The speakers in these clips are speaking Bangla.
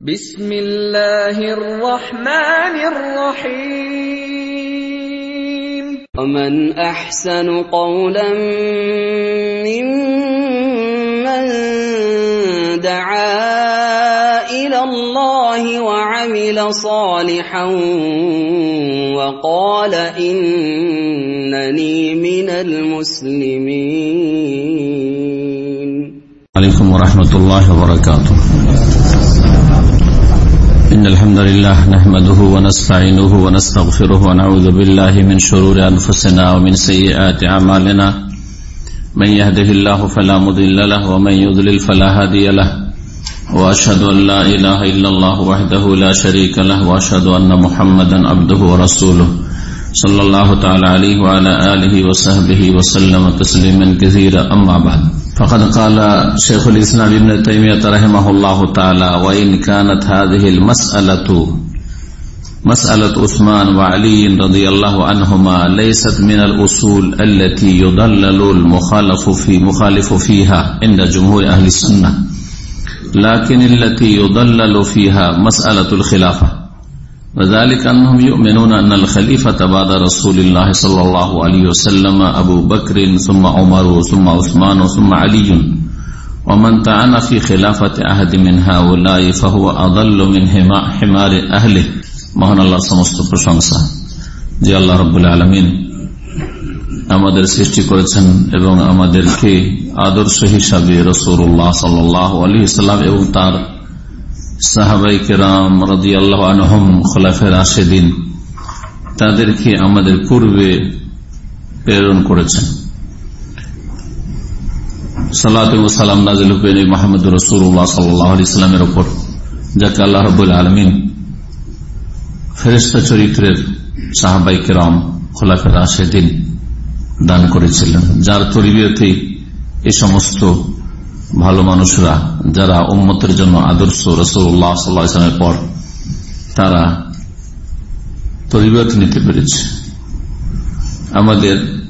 بسم الله الرحمن الرحيم ومن أحسن قولا ممن دعا إلى الله وعمل صالحا وقال إنني من المسلمين. عليكم ورحمة الله وبركاته. الحمد لله نحمده ونستعينه ونستغفره ونعوذ بالله من شرور أنفسنا ومن سيئات أعمالنا. من يهده الله فلا مضل له ومن يضلل فلا هادي له. وأشهد أن لا إله إلا الله وحده لا شريك له وأشهد أن محمدا عبده ورسوله. صلى الله تعالى عليه وعلى آله وصحبه وسلم تسليما كثيرا. أما بعد. فقد قال شيخ الإسلام ابن تيمية رحمه الله تعالى وإن كانت هذه المسألة مسألة عثمان وعلي رضي الله عنهما ليست من الأصول التي يضلل المخالف في مخالف فيها عند جمهور أهل السنة لكن التي يضلل فيها مسألة الخلافة. وذلك أنهم يؤمنون أن الخليفة بعد رسول الله صلى الله عليه وسلم أبو بكر ثم عمر ثم عثمان ثم علي ومن تعن في خلافة أحد من هؤلاء فهو أضل من حمار أهله মহান আল্লাহ সমস্ত প্রশংসা যে আল্লাহ রবুল্লা আলমিন আমাদের সৃষ্টি করেছেন এবং আমাদেরকে আদর্শ হিসাবে রসুল্লাহ সাল্লাহ আলী ইসলাম এবং তার সাহাবাই কেরাম আল্লাহ আনহম খোলাফের আশেদিন তাদেরকে আমাদের পূর্বে প্রেরণ করেছেন। সালাম নাজিল হুবেন মাহমুদ রসুল্লাহ সাল্লাহ ইসলামের ওপর যাকে আল্লাহ রবুল আলমিন ফেরেস্তা চরিত্রের সাহাবাই কেরাম খোলাফের আশেদিন দান করেছিলেন, যার তরিবিয়তেই এই সমস্ত ভালো মানুষরা যারা উম্মতের জন্য আদর্শ রসুল্লাহ সাল্লামের পর তারা তরিবত নিতে পেরেছে। আমাদের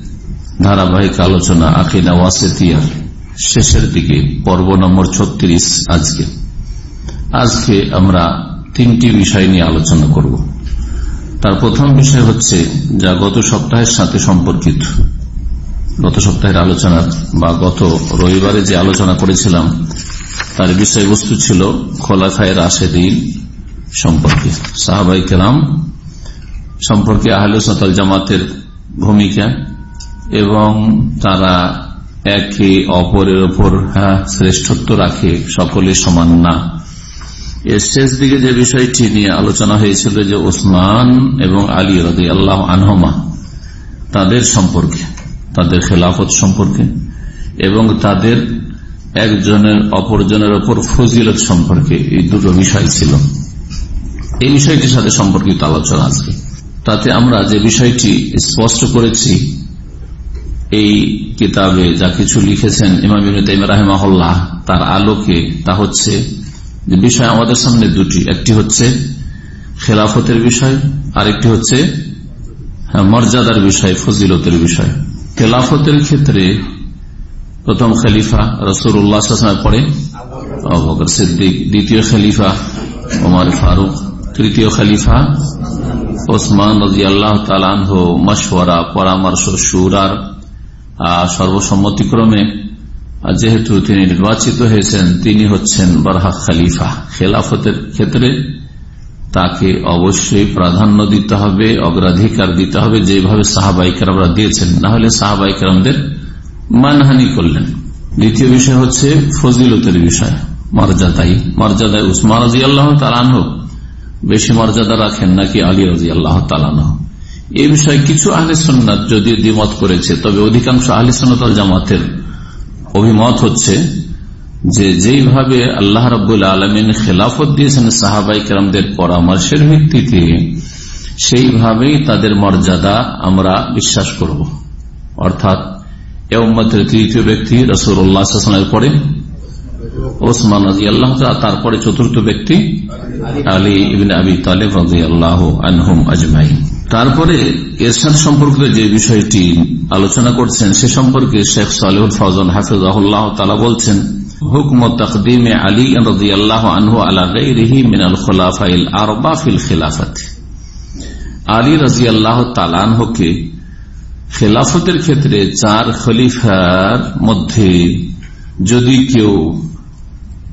ধারাবাহিক আলোচনা আকিদা ওয়াসেতিয়ার শেষের দিকে, পর্ব নম্বর ছত্রিশ আজকে। আজকে আমরা তিনটি বিষয় নিয়ে আলোচনা করব। তার প্রথম বিষয় হচ্ছে যা গত সপ্তাহের সাথে সম্পর্কিত। গত সপ্তাহের আলোচনা বা গত রবিবারে যে আলোচনা করেছিলাম, তার বিষয়বস্তু ছিল খোলাফায়ের আশেদিন সম্পর্কে। সাহাবাই কেরাম সম্পর্কে আহলে সতাল জামাতের ভূমিকা এবং তারা একে অপরের ওপর হ্যাঁ শ্রেষ্ঠত্ব রাখে সকলে সমান না। এর শেষ দিকে যে বিষয়টি নিয়ে আলোচনা হয়েছিল যে ওসমান এবং আলী রদি আল্লাহ আনহমা তাদের সম্পর্কে। তাদের খেলাফত সম্পর্কে এবং তাদের একজনের অপরজনের ওপর ফজিলত সম্পর্কে এই দুটো বিষয় ছিল। এই বিষয়টির সাথে সম্পর্কিত আলোচনা আজকে। তাতে আমরা যে বিষয়টি স্পষ্ট করেছি, এই কিতাবে যা কিছু লিখেছেন ইমাম রাহেমাহল্লাহ, তার আলোকে তা হচ্ছে যে বিষয় আমাদের সামনে দুটি। একটি হচ্ছে খেলাফতের বিষয়, আরেকটি হচ্ছে মর্যাদার বিষয়, ফজিলতের বিষয়। খেলাফতের ক্ষেত্রে প্রথম খলিফা রসুর উল্লাহ পরে অবকর সিদ্দিক, দ্বিতীয় খলিফা ওমর ফারুক, তৃতীয় খলিফা ওসমান রাজি আল্লাহ তালাহ মশওয়ারা, পরামর্শ, সুরার সর্বসম্মতিক্রমে যেহেতু তিনি নির্বাচিত হয়েছেন, তিনি হচ্ছেন বারহা খলিফা। খেলাফতের ক্ষেত্রে তাকে অবশ্যই প্রাধান্য দিতে হবে, অগ্রাধিকার দিতে হবে, যেভাবে সাহাবাইকাররা দিয়েছেন। না হলে সাহাবাইকারদের মানহানি করলেন। দ্বিতীয় বিষয় হচ্ছে ফজিলতের বিষয়, মর্যাদাই। মর্যাদায় উসমান রাজি আল্লাহ তালানহ বেশি মর্যাদা রাখেন নাকি আলী রাজি আল্লাহ তালানহ এই বিষয়ে কিছু আহলে সন্ন্যাত যদিও দ্বিমত করেছে, তবে অধিকাংশ আহলে জামাতের অভিমত হচ্ছে যে যেইভাবে আল্লাহ রবুল আলমিন খেলাফত দিয়েছেন সাহাবাই কেরামদের পরামর্শের ভিত্তিতে, সেইভাবেই তাদের মর্যাদা আমরা বিশ্বাস করব। অর্থাৎ এ তৃতীয় ব্যক্তি রসুল্লাহামের পরে, ওসমান রাজি আল্লাহ তারপরে চতুর্থ ব্যক্তি আলী ইবিন আবি তালেব রাজি আল্লাহ আনহুম আজমাই তারপরে এরশাদ সম্পর্কিত যে বিষয়টি আলোচনা করছেন, সে সম্পর্কে শেখ সালেহুল ফজল হাফিজাহুল্লাহ তালা বলছেন হুকম তকদিম আলী রাদিয়াল্লাহু আনহু আলা মিনাল খুলাফাইল আরবা ফিল খিলাফত। আলী রাদিয়াল্লাহু তাআলা আনহুকে খেলাফতের ক্ষেত্রে চার খলিফার মধ্যে যদি কেউ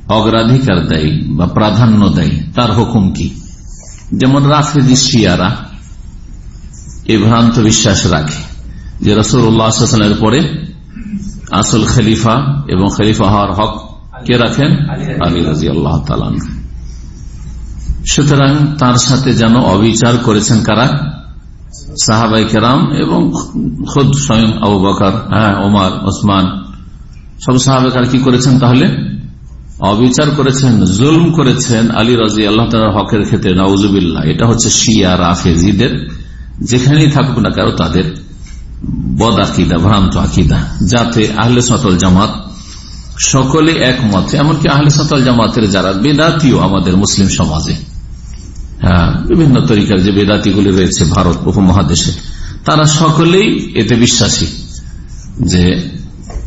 অগ্রাধিকার দেয় বা প্রাধান্য দেয়, তার হুকুম কি? যেমন রাফেদি শিয়ারা এ ভ্রান্ত বিশ্বাস রাখে যে রসুল্লাহামের পরে আসল খলিফা এবং খলিফা হওয়ার হক কে রাখেন? আলী রাজি আল্লাহ। সুতরাং তার সাথে যেন অবিচার করেছেন কারা? সাহাবাই কেরাম এবং খোদ স্বয়ং আবু বকর হ্যাঁ ওমার ওসমান। সব সাহাবেকার কি করেছেন তাহলে? অবিচার করেছেন জুলম করেছেন আলী রাজি আল্লাহ তালার হকের ক্ষেত্রে। নওজুবিল্লাহ এটা হচ্ছে শিয়া রাফেজিদের যেখানেই থাকুক না কারও তাদের বদ আকিদা, ভ্রান্ত আকিদা। যাতে আহলে সতল জামাত সকলে একমত, এমনকি আহলে সতল জামাতের যারা, বেদাতিও আমাদের মুসলিম সমাজে। হ্যাঁ বিভিন্ন তরিকার যে বেদাতিগুলি রয়েছে ভারত উপমহাদেশে, তারা সকলেই এতে বিশ্বাসী। যে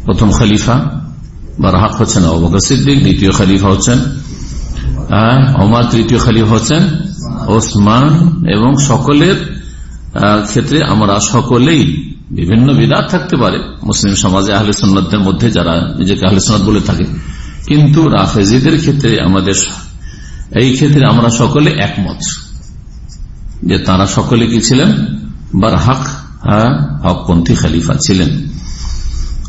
প্রথম খলিফা বারহাক হচ্ছেন অবকর সিদ্দিক, দ্বিতীয় খলিফা হচ্ছেন ওমার তৃতীয় খলিফা হচ্ছেন, ওসমান, এবং সকলের ক্ষেত্রে আমরা সকলেই বিভিন্ন বিদাত থাকতে পারে। মুসলিম সমাজে আহলে সন্ন্যদের মধ্যে যারা নিজেকে আহলে সন্ন্যত বলে থাকে। কিন্তু রাফেজিদের ক্ষেত্রে আমাদের এই ক্ষেত্রে আমরা সকলে একমত যে তারা সকলে কি ছিলেন? বার হক হকপন্থী খালিফা ছিলেন।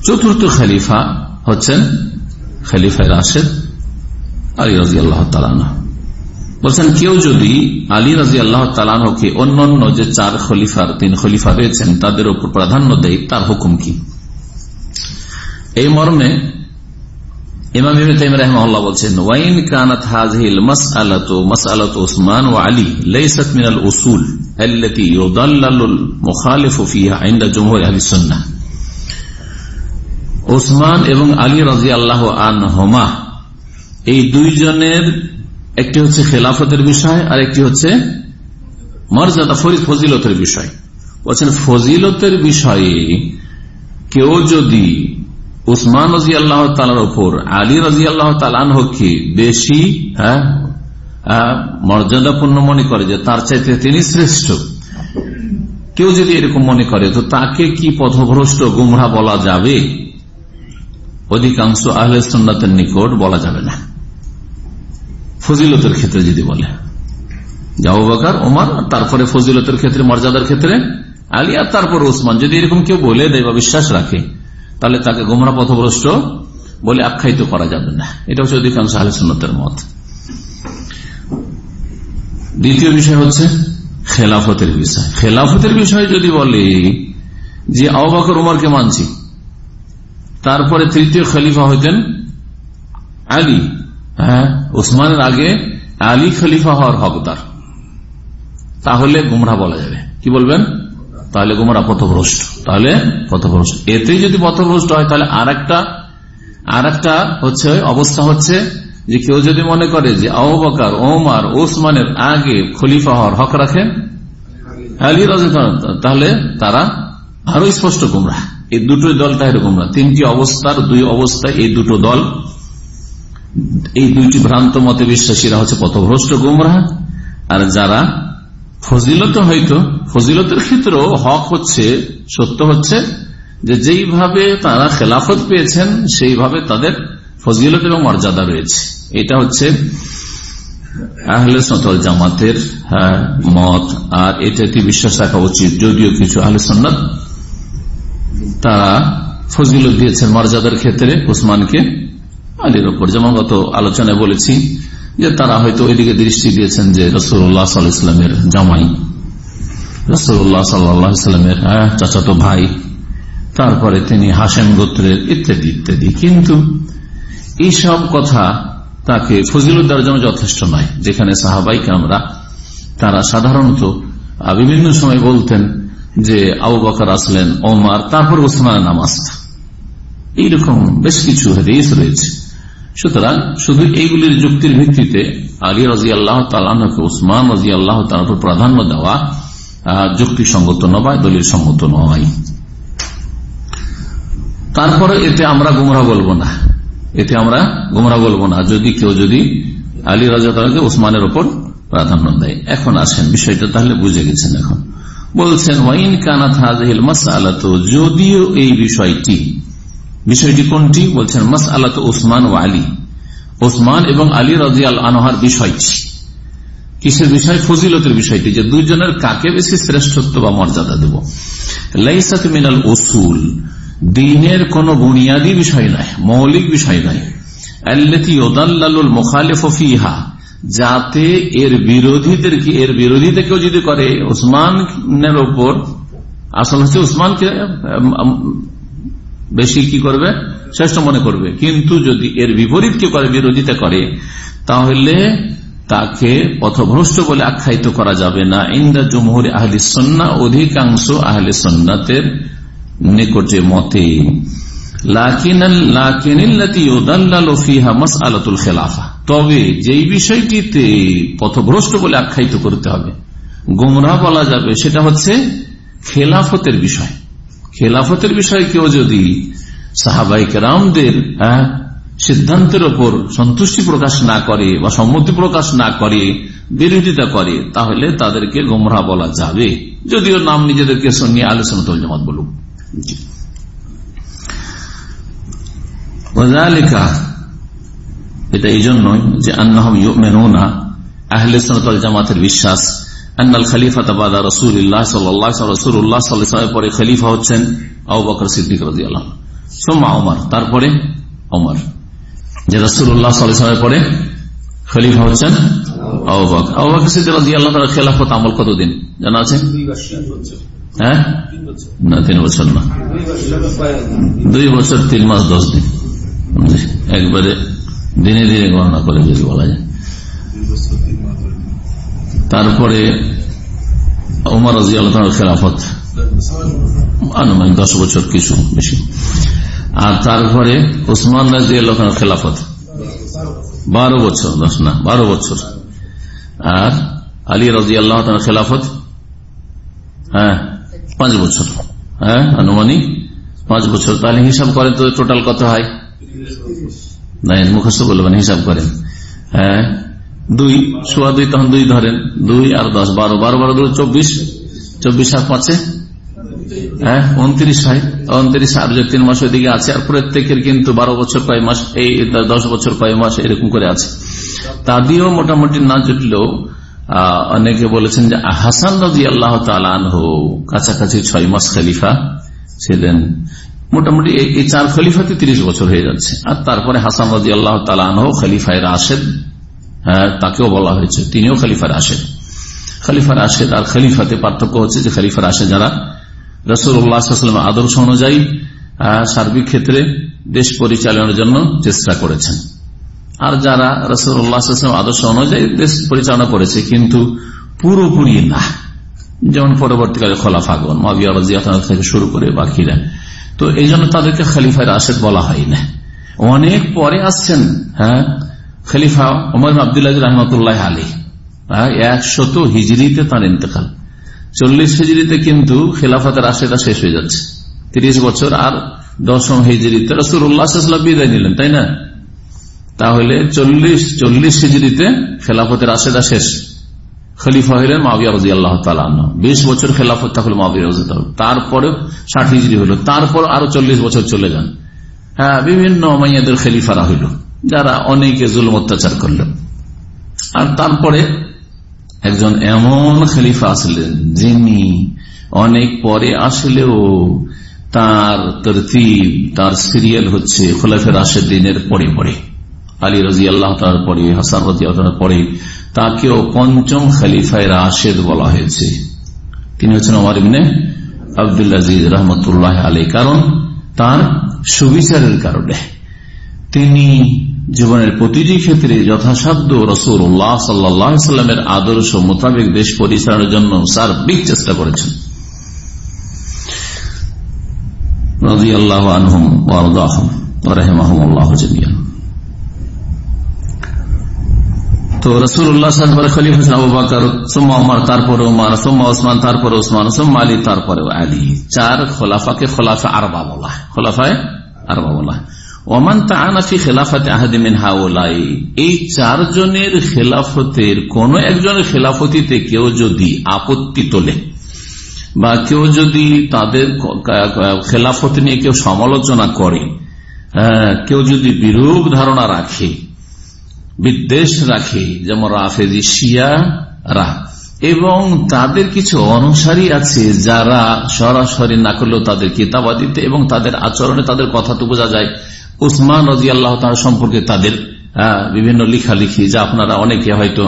চতুর্থ খালিফা হচ্ছেন খালিফা রাশেদ আলী রাজি আল্লাহ তালানা বলছেন, কেউ যদি আলী রাজি আল্লাহ তালানহকে অন্যান্য যে চার খলিফার, তিন খলিফা রয়েছেন, তাদের উপর প্রাধান্য দেয়, তার হুকুম কি? এই মর্মে ইমাম উসমান ওয়া আলী, লাইসাত মিনাল উসুল এই দুইজনের একটি হচ্ছে খেলাফতের বিষয় আর একটি হচ্ছে মর্যাদা ফরিদ ফজিলতের বিষয়। বলছেন, ফজিলতের বিষয়ে কেউ যদি উসমান রাজি আল্লাহ তালার ওপর আলী রাজি আল্লাহ তালানহকে বেশি হ্যাঁ মর্যাদাপূর্ণ মনে করে যে তার চাইতে তিনি শ্রেষ্ঠ, কেউ যদি এরকম মনে করে, তো তাকে কি পথভ্রষ্ট গুমরা বলা যাবে? অধিকাংশ আহলে সন্ন্যতের নিকট বলা যাবে না। ফজিলতের ক্ষেত্রে যদি বলে। জাবু বাকার ওমার তারপরে ফজিলতের ক্ষেত্রে, মর্যাদার ক্ষেত্রে, আলী আর তারপর ওসমান যদি এরকম কেউ বলে দেয় বা বিশ্বাস রাখে, তাহলে তাকে গোমরা পথভ্রষ্ট বলে আখ্যায়িত করা যাবে না। এটা হচ্ছে অধিকাংশ আহলে সুন্নতের মত। দ্বিতীয় বিষয় হচ্ছে খেলাফতের বিষয়। খেলাফতের বিষয় যদি বলে যে আবাকর উমারকে মানছি, তারপরে তৃতীয় খলিফা হইতেন আলী হ্যাঁ ওসমানের আগে আলী খলিফা হওয়ার হকদার। তাহলে গুমরা বলা যাবে। কি বলবেন? তাহলে গুমরা পথভ্রষ্ট। তাহলে পথভ্রষ্ট। এতেই যদি পথভ্রষ্ট হয়, তাহলে আর একটা আর একটা হচ্ছে, অবস্থা হচ্ছে যে কেউ যদি মনে করে যে আবাকার ওমার ওসমানের আগে খলিফা হওয়ার হক রাখেন, আলী রাজ তাহলে তারা আরও স্পষ্ট গুমরা। এই দুটো দলটা এরকম তিনটি অবস্থার দুই অবস্থায় এই দুটো দল এই দুইটি ভ্রান্ত মতে বিশ্বাসীরা হচ্ছে পথভ্রষ্ট গুমরা আর যারা ফজিলত হয়তো, ফজিলতের ক্ষেত্রেও হক হচ্ছে, সত্য হচ্ছে, যে যেইভাবে তারা খেলাফত পেয়েছেন, সেইভাবে তাদের ফজিলত এবং মর্যাদা রয়েছে। এটা হচ্ছে আহলে সতল জামাতের মত। আর এটাতে বিশ্বাস রাখা উচিত, যদিও কিছু আহলে সন্ন্যত তারা ফজিলত দিয়েছেন মর্যাদার ক্ষেত্রে, উসমানকে। আলীর ওপর যেমন গত আলোচনায় বলেছি যে তারা হয়তো ওইদিকে দৃষ্টি দিয়েছেন যে রসুল্লাহ সাল্লামের জামাই রসুল্লাহ সাল্লামের চাচাতো ভাই, তারপরে তিনি হাসেম গোত্রের ইত্যাদি ইত্যাদি। কিন্তু এইসব কথা তাকে ফজিলত দেওয়ার জন্য যথেষ্ট নয়। যেখানে সাহাবাইকে আমরা তারা সাধারণত বিভিন্ন সময় বলতেন যে আবু বকর আসলেন, ওমার, তারপর ওসমানের নাম আসত এইরকম বেশ কিছু হাদিস রয়েছে। সুতরাং শুধু এইগুলির যুক্তির ভিত্তিতে আলী রাজি আল্লাহ তালাকে উসমান রাজি আল্লাহ তালার প্রাধান্য দেওয়া যুক্তিসঙ্গত নয় দলীয় সম্মত নয়। তারপরে এতে আমরা গুমরা বলব না। এতে আমরা গুমরা বলব না। যদি কেউ যদি আলী রাজাকে ওসমানের ওপর প্রাধান্য দেয়। এখন আসেন বিষয়টা, তাহলে বুঝে গেছেন এখন। বলছেন, ওয়াইন কানাত হাজহিল মাস আলাত যদিও এই বিষয়টি বিষয়টি কোনটি? বলছেন মাস আলাত ওসমান ও আলী। ওসমান এবং আলী রাজিয়াল আনহার বিষয়টি কিসের বিষয়? ফজিলতের বিষয়টি, যে দুইজনের কাকে বেশি শ্রেষ্ঠত্ব বা মর্যাদা দেব? লাইসাত মিনাল ওসুল দিনের কোন বুনিয়াদী বিষয় নয় মৌলিক বিষয় নয় যাতে এর বিরোধীদেরকে এর বিরোধীতে কেউ যদি করে, ওসমানের ওপর, আসল হচ্ছে ওসমানকে বেশি কি করবে? শ্রেষ্ঠ মনে করবে। কিন্তু যদি এর বিপরীত কেউ করে, বিরোধিতা করে, তাহলে তাকে পথভ্রষ্ট বলে আখ্যায়িত করা যাবে না। ইন্দা জমহুর আহলি সন্না, অধিকাংশ আহলে সন্ন্যতের নিকটে মতে। তবে যেই বিষয়টিতে পথভ্রষ্ট বলে আখ্যায়িত করতে হবে গুমরা বলা যাবে, সেটা হচ্ছে খেলাফতের বিষয়। খেলাফতের বিষয়ে কেউ যদি সাহাবাইক রামদের হ্যাঁ সিদ্ধান্তের ওপর সন্তুষ্টি প্রকাশ না করে বা সম্মতি প্রকাশ না করে, বিরোধিতা করে, তাহলে তাদেরকে গোমরা বলা যাবে। যদিও নাম নিজেদেরকে নিয়ে আলোচনা তল জামাত বলুক। এটা এই জন্যই যে আন্নাহম মেনুনা আহলে সনতল জামাতের বিশ্বাস আন্নাল খালিফা তাবাদা রসুল্লাহ সাল্লাহ রসুল্লাহ সাল্লাহ পরে খলিফা হচ্ছেন আবু বকর সিদ্দিক রাজি আল্লাহ ওমর তারপরে ওমর যে রসুল্লাহ পরে খলিফা হচ্ছেন খেলাফত আমল কতদিন? জানা আছে? হ্যাঁ? না তিন বছর না। দুই বছর তিন মাস দশ দিন। একবারে দিনে দিনে গণনা করে যদি বলা যায়। তারপরে উমর রাজি আল্লাহ খেলাফত। আনুমানিক দশ বছর কিছু বেশি। আর তারপরে ওসমান রাজি আল্লাহ খেলাফত। বারো বছর দশ না বারো বছর। আর আলী রাজি আল্লাহ খেলাফত হ্যাঁ পাঁচ বছর। হ্যাঁ আনুমানিক পাঁচ বছর। তাহলে হিসাব করেন তো টোটাল কত হয়? না মুখস্থ বলবেন হিসাব করেন। হ্যাঁ দুই সোয়া দুই, তখন দুই ধরেন। দুই আর দশ, বারো। বারো বারো দুই চব্বিশ। চব্বিশ আর পাঁচে হ্যাঁ উনত্রিশ হয় উনত্রিশ আর যে তিন মাস ওইদিকে আছে। আর প্রত্যেকের কিন্তু বারো বছর কয় মাস, এই দশ বছর কয় মাস এরকম করে আছে। তা দিয়েও মোটামুটি না জুটলেও অনেকে বলেছেন যে হাসান রাজি আল্লাহ তালানহ কাছাকাছি ছয় মাস খলিফা ছিলেন। মোটামুটি এই চার খলিফাতে তিরিশ বছর হয়ে যাচ্ছে। আর তারপরে হাসান রাজি আল্লাহ তালানহ খলিফায় রাশেদ তাকেও বলা হয়েছে। তিনিও খলিফা রাশেদ। খলিফা রাশেদ আর খালিফাতে পার্থক্য হচ্ছে যে খলিফা রাশেদ যারা রসুল্লাহাম আদর্শ অনুযায়ী সার্বিক ক্ষেত্রে দেশ পরিচালনার জন্য চেষ্টা করেছেন। আর যারা রসুল্লাহাম আদর্শ অনুযায়ী দেশ পরিচালনা করেছে, কিন্তু পুরোপুরি না। যেমন পরবর্তীকালে খোলাফাগন মাবিয়া থেকে শুরু করে বাকিরা। তো এই জন্য তাদেরকে খালিফায় রাশেদ বলা হয় না অনেক পরে আসছেন হ্যাঁ খলিফা ওমর আবদুল্লাহ রহমতুল্লাহ আলী একশত হিজড়িতে তার ইন্তকাল। চল্লিশ হিজড়িতে কিন্তু খেলাফতের আশেটা শেষ হয়ে যাচ্ছে। তিরিশ বছর আর দশম হিজড়িতে রসুল্লাহ বিদায় নিলেন, তাই না? তাহলে চল্লিশ চল্লিশ হিজড়িতে খেলাফতের আশেদা শেষ। খলিফা হইলেন মাবিয়া রাজি আল্লাহ বিশ বছর খেলাফত থাকল মাবিয়া রাজি তারপরে ষাট হিজড়ি হইল তারপর আরও চল্লিশ বছর চলে যান। হ্যাঁ বিভিন্ন মাইয়াদের খেলিফারা হইল। যারা অনেকে জুলম অত্যাচার করলেন আর তারপরে একজন এমন খলিফা আসলেন, যিনি অনেক পরে আসলেও তার তরতিব, তার সিরিয়াল হচ্ছে খোলাফের দিনের পরে পরে। আলী রাজি আল্লাহ পরে, হাসান রাজি আল্লাহ পরে তাকেও পঞ্চম খালিফায় রাশেদ বলা হয়েছে। তিনি হচ্ছেন আমার ইবনে আবদুল্লাজিজ রহমতুল্লাহ আলী কারণ তার সুবিচারের কারণে তিনি জীবনের প্রতিটি ক্ষেত্রে যথাসাধ্য রসুল্লাহ সাল্লামের আদর্শ মোতাবেক দেশ পরিচালনার জন্য সার্বিক চেষ্টা করেছেন। তো রসুল্লাহ তারপরে উমার, সোম্মা ওসমান, তারপরে ওসমান, সোম্মা আলী, তারপরে আলী। চার খোলাফাকে খোলাফা আরবা বলা খোলাফায় আরবা বলা ওমান তানাফি খেলাফতে আহাদিমিন হাওলাই এই চারজনের খেলাফতের, কোন একজনের খেলাফতিতে কেউ যদি আপত্তি তোলে বা কেউ যদি তাদের খেলাফত নিয়ে কেউ সমালোচনা করে কেউ যদি বিরূপ ধারণা রাখে, বিদ্বেষ রাখে, যেমন রাফেজি শিয়ারা, এবং তাদের কিছু অনুসারী আছে যারা সরাসরি না করলেও তাদের কিতাবাদিতে এবং তাদের আচরণে তাদের কথা তো বোঝা যায় উসমান রাজি আল্লাহ সম্পর্কে তাদের বিভিন্ন লিখালিখি, যা আপনারা অনেকে হয়তো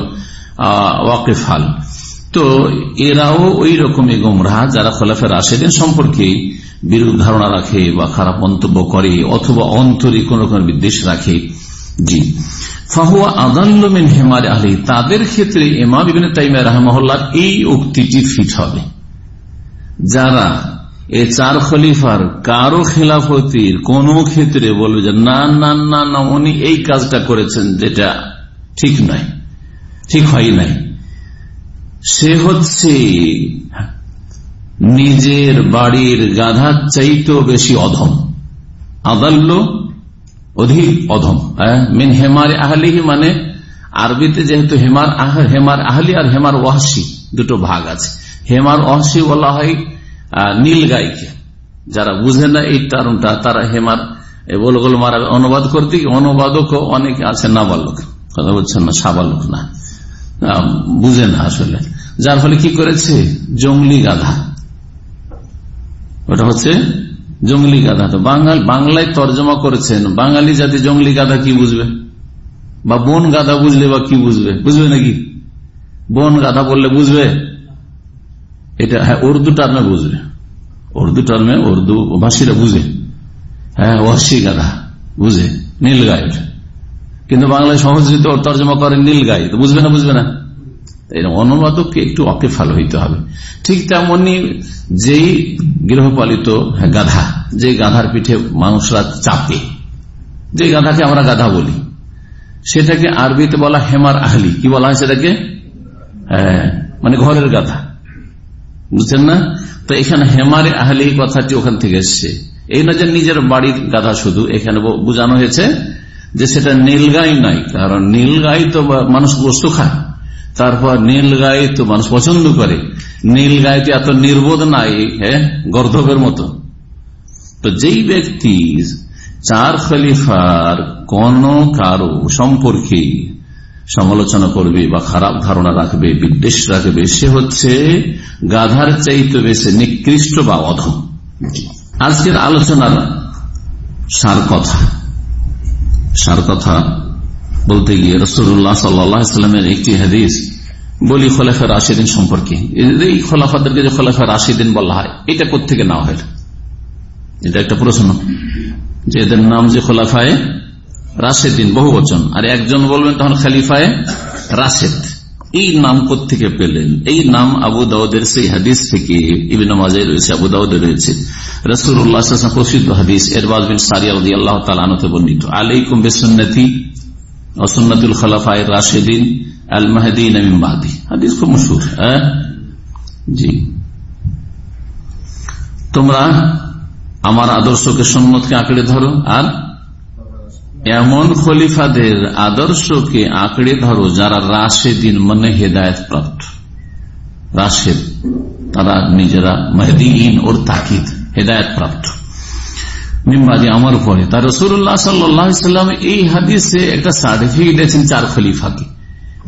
ওয়াকেফাল তো এরাও ওই রকমই গোমরা, যারা খোলাফের আসেন সম্পর্কে বিরূপ ধারণা রাখে বা খারাপ মন্তব্য করে অথবা অন্তরে কোন রকম বিদ্বেষ রাখে। জি। ফাহুয়া আদাল্লমিন হেমার আলী তাদের ক্ষেত্রে এমা বিভিন্ন তাইমা রহমহল্লার এই উক্তিটি ফিট হবে। যারা এ চার খলিফার কারও খেলাফতির কোন ক্ষেত্রে বলবে যে, না না না না, উনি এই কাজটা করেছেন যেটা ঠিক নয়, ঠিক হয় নাই। সে হচ্ছে নিজের বাড়ির গাধার চাইতেও বেশি অধম, আদাল্য অধিক অধম মিন হেমার আহলিহি মানে আরবিতে যেহেতু হেমার হেমার আহলি আর হেমার ওয়াসি দুটো ভাগ আছে। হেমার ওয়াসি বলা হয় নীল গাইকে যারা বুঝে না এই টার্মটা তারা হেমার গোল গোল মারা অনুবাদ করতে অনুবাদক অনেক আছে নাবালক। কথা বলছেন না, সাবালক না। বুঝে না আসলে। যার ফলে কি করেছে? জঙ্গলি গাধা। ওটা হচ্ছে জঙ্গলি গাধা। তো বাঙাল, বাংলায় তর্জমা করেছেন। বাঙালি জাতি জঙ্গলি গাধা কি বুঝবে? বা বন গাধা বুঝলে বা কি বুঝবে? বুঝবে নাকি? বন গাধা বললে বুঝবে? এটা হ্যাঁ উর্দু টার্মে বুঝবে উর্দু টার্মে উর্দু ভাষীরা বুঝে। হ্যাঁ ওয়াসি গাধা, বুঝে, নীল গায়ে কিন্তু বাংলায় সহজে তো তর্জমা করে নীল গায়ে তো বুঝবে না বুঝবে না? অনুবাদককে একটু অকেফাল হইতে হবে। ঠিক তেমনি যেই গৃহপালিত গাধা যে গাধার পিঠে মানুষরা চাপে যে গাধাকে আমরা গাধা বলি, সেটাকে আরবিতে বলা হেমার আহলি। কি বলা হয় সেটাকে? মানে ঘরের গাধা। বুঝছেন না? তো এখানে হেমারে আহলি কথাটি ওখান থেকে এসছে। এই না যে নিজের বাড়ির গাধা শুধু, এখানে বোঝানো হয়েছে যে সেটা নীলগাই নাই কারণ নীলগাই তো মানুষ বস্তু খায়। তারপর নীল গায়ে তো মানুষ পছন্দ করে। নীল গায়ে এত নির্বোধ নাই হ্যাঁ গর্ধবের মতো। তো যেই ব্যক্তি চার খলিফার কোন কারও সম্পর্কে সমালোচনা করবে বা খারাপ ধারণা রাখবে, বিদ্বেষ রাখবে, সে হচ্ছে গাধার চাইতে বেশি নিকৃষ্ট বা অধম। আজকের আলোচনার সার কথা। সার কথা বলতে গিয়ে রসুল্লাহ সাল্লামের একটি হাদিস, বলি খোলাফের রাশিদিন সম্পর্কে। এই খোলাফাদেরকে যে খোলাফের রাশিদিন বলা হয়, এটা কোথেকে নেওয়া হয় এটা একটা প্রশ্ন। যে এদের নাম যে খোলাফায় রাশেদিন বহু বচন। আর একজন বলবেন তখন খালিফায় রাশেদ। এই নাম থেকে পেলেন? এই নাম আবু দাউদের সেই হাদিস থেকে ইবিন রয়েছে, আবু দাউদে রয়েছে। হ্যাঁ? জি। তোমরা আমার আদর্শকে সম্মতকে আঁকড়ে ধরো, আর এমন খলিফাদের আদর্শকে আঁকড়ে ধরো যারা রাশেদিন মানে হেদায়ত প্রাপ্ত রাশেদ, তারা নিজেরা মেহদিন ওর তাকিদ হেদায়ত প্রাপ্ত মিম্বাদি আমার উপরে তার রসুল্লাহ সাল্লাম এই হাদিসে একটা সার্টিফিকেট দিয়েছেন চার খলিফাকে,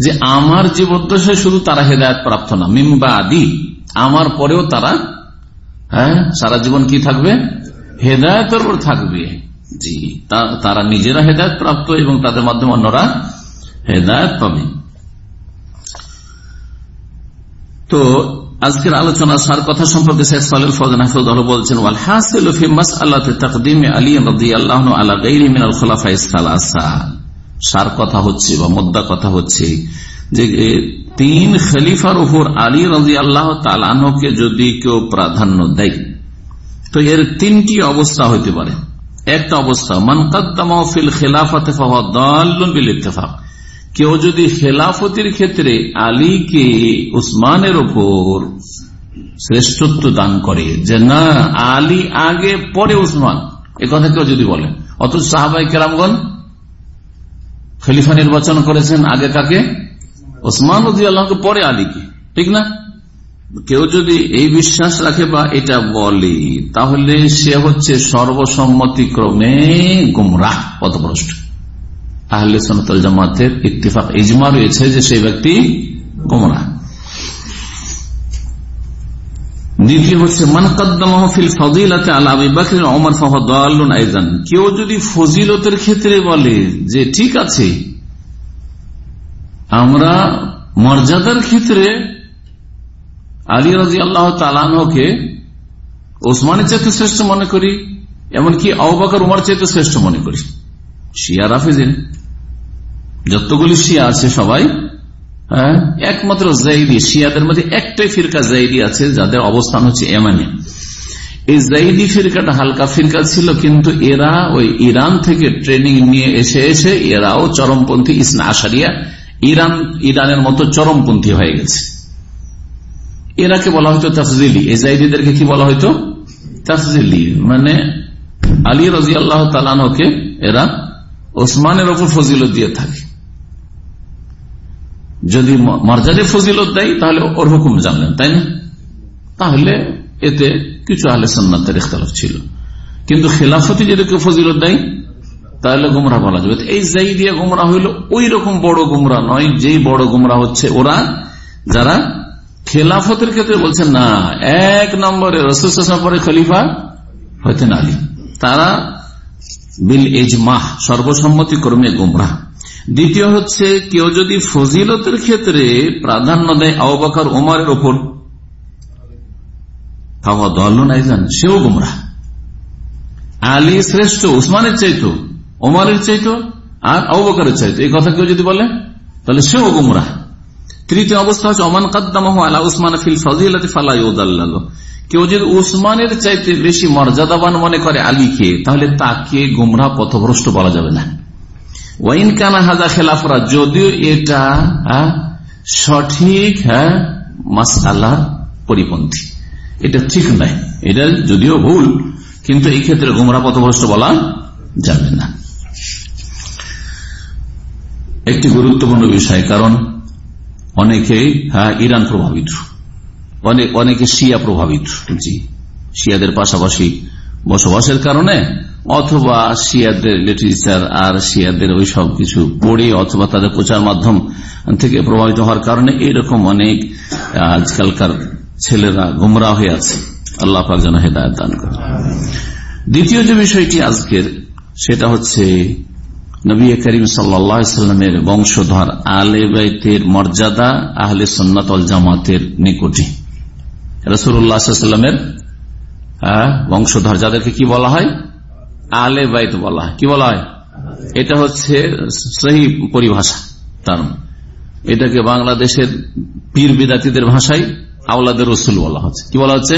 যে আমার জীবদ্দশায় শুধু তারা হেদায়ত প্রাপ্ত না, মিম্বাদি আমার পরেও তারা হ্যাঁ সারা জীবন কি থাকবে? হেদায়তের উপর থাকবে। জি তারা নিজেরা হেদায়ত প্রাপ্ত এবং তাদের মাধ্যমে অন্যরা হেদায়ত পাবে। তো, আজকের আলোচনা সার কথা সম্পর্কে শেখ সাল ফজান বলছেন সার কথা হচ্ছে বা মুদ্দা কথা হচ্ছে যে তিন খলিফার উপর আলী রাদিয়াল্লাহু তাআলা আনহুকে যদি কেউ প্রাধান্য দেয়, তো এর তিনটি অবস্থা হইতে পারে। একটা অবস্থা। মান কদ্দামা ফিল খিলাফাতে বিল ইত্তেফাক। কেউ যদি খেলাফতির ক্ষেত্রে আলীকে উসমানের ওপর শ্রেষ্ঠত্ব দান করে যে না, আলী আগে, পরে উসমান কথা কেউ যদি বলে। অথচ সাহাবাই কেরামগন খলিফা নির্বাচন করেছেন আগে কাকে? ওসমান উদ্দি আল্লাহকে পরে আলীকে। ঠিক না? কেউ যদি এই বিশ্বাস রাখে বা এটা বলে, তাহলে সে হচ্ছে সর্বসম্মতিক্রমে গুমরাহ, পথভ্রষ্ট। আহলে সনাতল জামাতের ইত্তিফাক, ইজমা রয়েছে যে সেই ব্যক্তি গুমরাহ। দ্বিতীয় হচ্ছে মানকাদ্দামহফিল অমর ফাহদাল্লুন কেউ যদি ফজিলতের ক্ষেত্রে বলে যে ঠিক আছে, আমরা মর্যাদার ক্ষেত্রে আলী রাজি আল্লাহ তালানহকে ওসমানের চাইতে শ্রেষ্ঠ মনে করি, এমনকি আবাকর উমার চাইতে শ্রেষ্ঠ মনে করি। শিয়া রাফিজিন, যতগুলি শিয়া আছে সবাই হ্যাঁ একমাত্র জাইদি, শিয়াদের মধ্যে একটাই ফিরকা জাইদি আছে, যাদের অবস্থান হচ্ছে এমানে। এই জাইদি ফিরকাটা হালকা ফিরকা ছিল, কিন্তু এরা ওই ইরান থেকে ট্রেনিং নিয়ে এসে এসে এরাও চরমপন্থী, ইসনা আশারিয়া, ইরান, ইরানের মতো চরমপন্থী হয়ে গেছে। এরাকে বলা হয়তো তাফজিলি। এই জাইদিদেরকে কি বলা হয়তো? তাফজিলি। মানে আলী রাজি আল্লাহ তালানকে এরা ওসমানের ওপর ফজিলত দিয়ে থাকে। যদি মর্যাদে ফজিলত দেয়, তাহলে ওর হুকুম জানলেন, তাই না? তাহলে এতে কিছু আহলে সন্ন্যতের ইখতলাফ ছিল। কিন্তু খেলাফতি যদি কেউ ফজিলত দেয়, তাহলে গুমরা বলা যাবে। এই যাই দিয়ে গুমরা হইল ওই রকম বড় গুমরা নয়, যেই বড় গুমরা হচ্ছে ওরা যারা খেলাফতের ক্ষেত্রে বলছেন, না, এক নম্বরে রসুল পরে খলিফা হইতেন আলী। তারা বিল এজমাহ সর্বসম্মতি ক্রমে গুমরা দ্বিতীয় হচ্ছে, কেউ যদি ফজিলতের ক্ষেত্রে প্রাধান্য দেয় আবাকার ওমারের ওপর সেও গুমরা আলী শ্রেষ্ঠ, উসমানের চাইতো ওমারের চাইতো, আর আবাকারের চাইতো। এই কথা কেউ যদি বলে, তাহলে সেও গুমরা তৃতীয় অবস্থা হচ্ছে অমান কাদ্দাম আলা উসমান ফিল ফজিলাতে ফালাইউদাল্লাহ কেউ যদি উসমানের চাইতে বেশি মর্যাদাবান মনে করে আলীকে, তাহলে তাকে গুমরা পথভ্রষ্ট বলা যাবে না। ওয়াইন কানা হাজা খেলাফরা, যদিও এটা সঠিক হ্যাঁ মাসালার পরিপন্থী। এটা ঠিক নাই এটা যদিও ভুল, কিন্তু এই ক্ষেত্রে গুমরা পথভ্রষ্ট বলা যাবে না। একটি গুরুত্বপূর্ণ বিষয়, কারণ অনেকেই হ্যাঁ ইরান প্রভাবিত। অনেকে শিয়া প্রভাবিত। জি। শিয়াদের পাশাপাশি বসবাসের কারণে, অথবা শিয়াদের লিটারেচার আর শিয়াদের ওই সব কিছু পড়ে, অথবা তাদের প্রচার মাধ্যম থেকে প্রভাবিত হওয়ার কারণে এরকম অনেক আজকালকার ছেলেরা গুমরা হয়ে আছে। আল্লাহ পাক যেন হেদায়ত দান করে দ্বিতীয় যে বিষয়টি আজকের, সেটা হচ্ছে নবী করিম সাল্লামের বংশধর আলে বাইতের মর্যাদা আহলে সন্ন্যতল জামাতের নিকটে। রসুল্লাহামের বংশধর যাদেরকে কি বলা হয়? আলে বাইত বলা হয়। কি বলা হয়? এটা হচ্ছে সেই পরিভাষা, তার এটাকে বাংলাদেশের পীর বিদাতিদের ভাষায় আওলাদের রসুল বলা হচ্ছে। কি বলা হচ্ছে?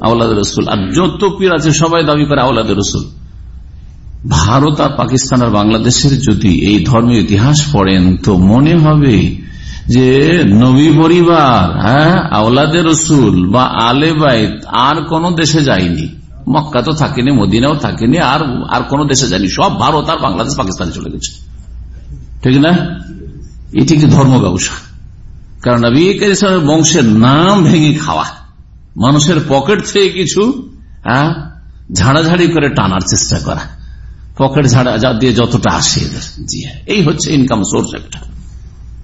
আওলাদের রসুল। আর যত পীর আছে, সবাই দাবি করে আওলাদের রসুল। ভারত আর পাকিস্তান আর বাংলাদেশের যদি এই ধর্মীয় ইতিহাস পড়েন, তো মনে হবে যে নবী পরিবার হ্যাঁ আওলাদের রসুল বা আলে বাইত আর কোন দেশে যায়নি। মক্কা তো থাকেনি, মদিনাও থাকেনি, আর আর কোন দেশে যায়নি। সব ভারত আর বাংলাদেশ পাকিস্তানে চলে গেছে। ঠিক না? এটি কি ধর্ম ব্যবসা? কারণ নবী বংশের নাম ভেঙে খাওয়া, মানুষের পকেট থেকে কিছু হ্যাঁ ঝাড়াঝাড়ি করে টানার চেষ্টা করা। পকেট ঝাড়া যা দিয়ে যতটা আসে এদের জি হ্যাঁ এই হচ্ছে ইনকাম সোর্স একটা।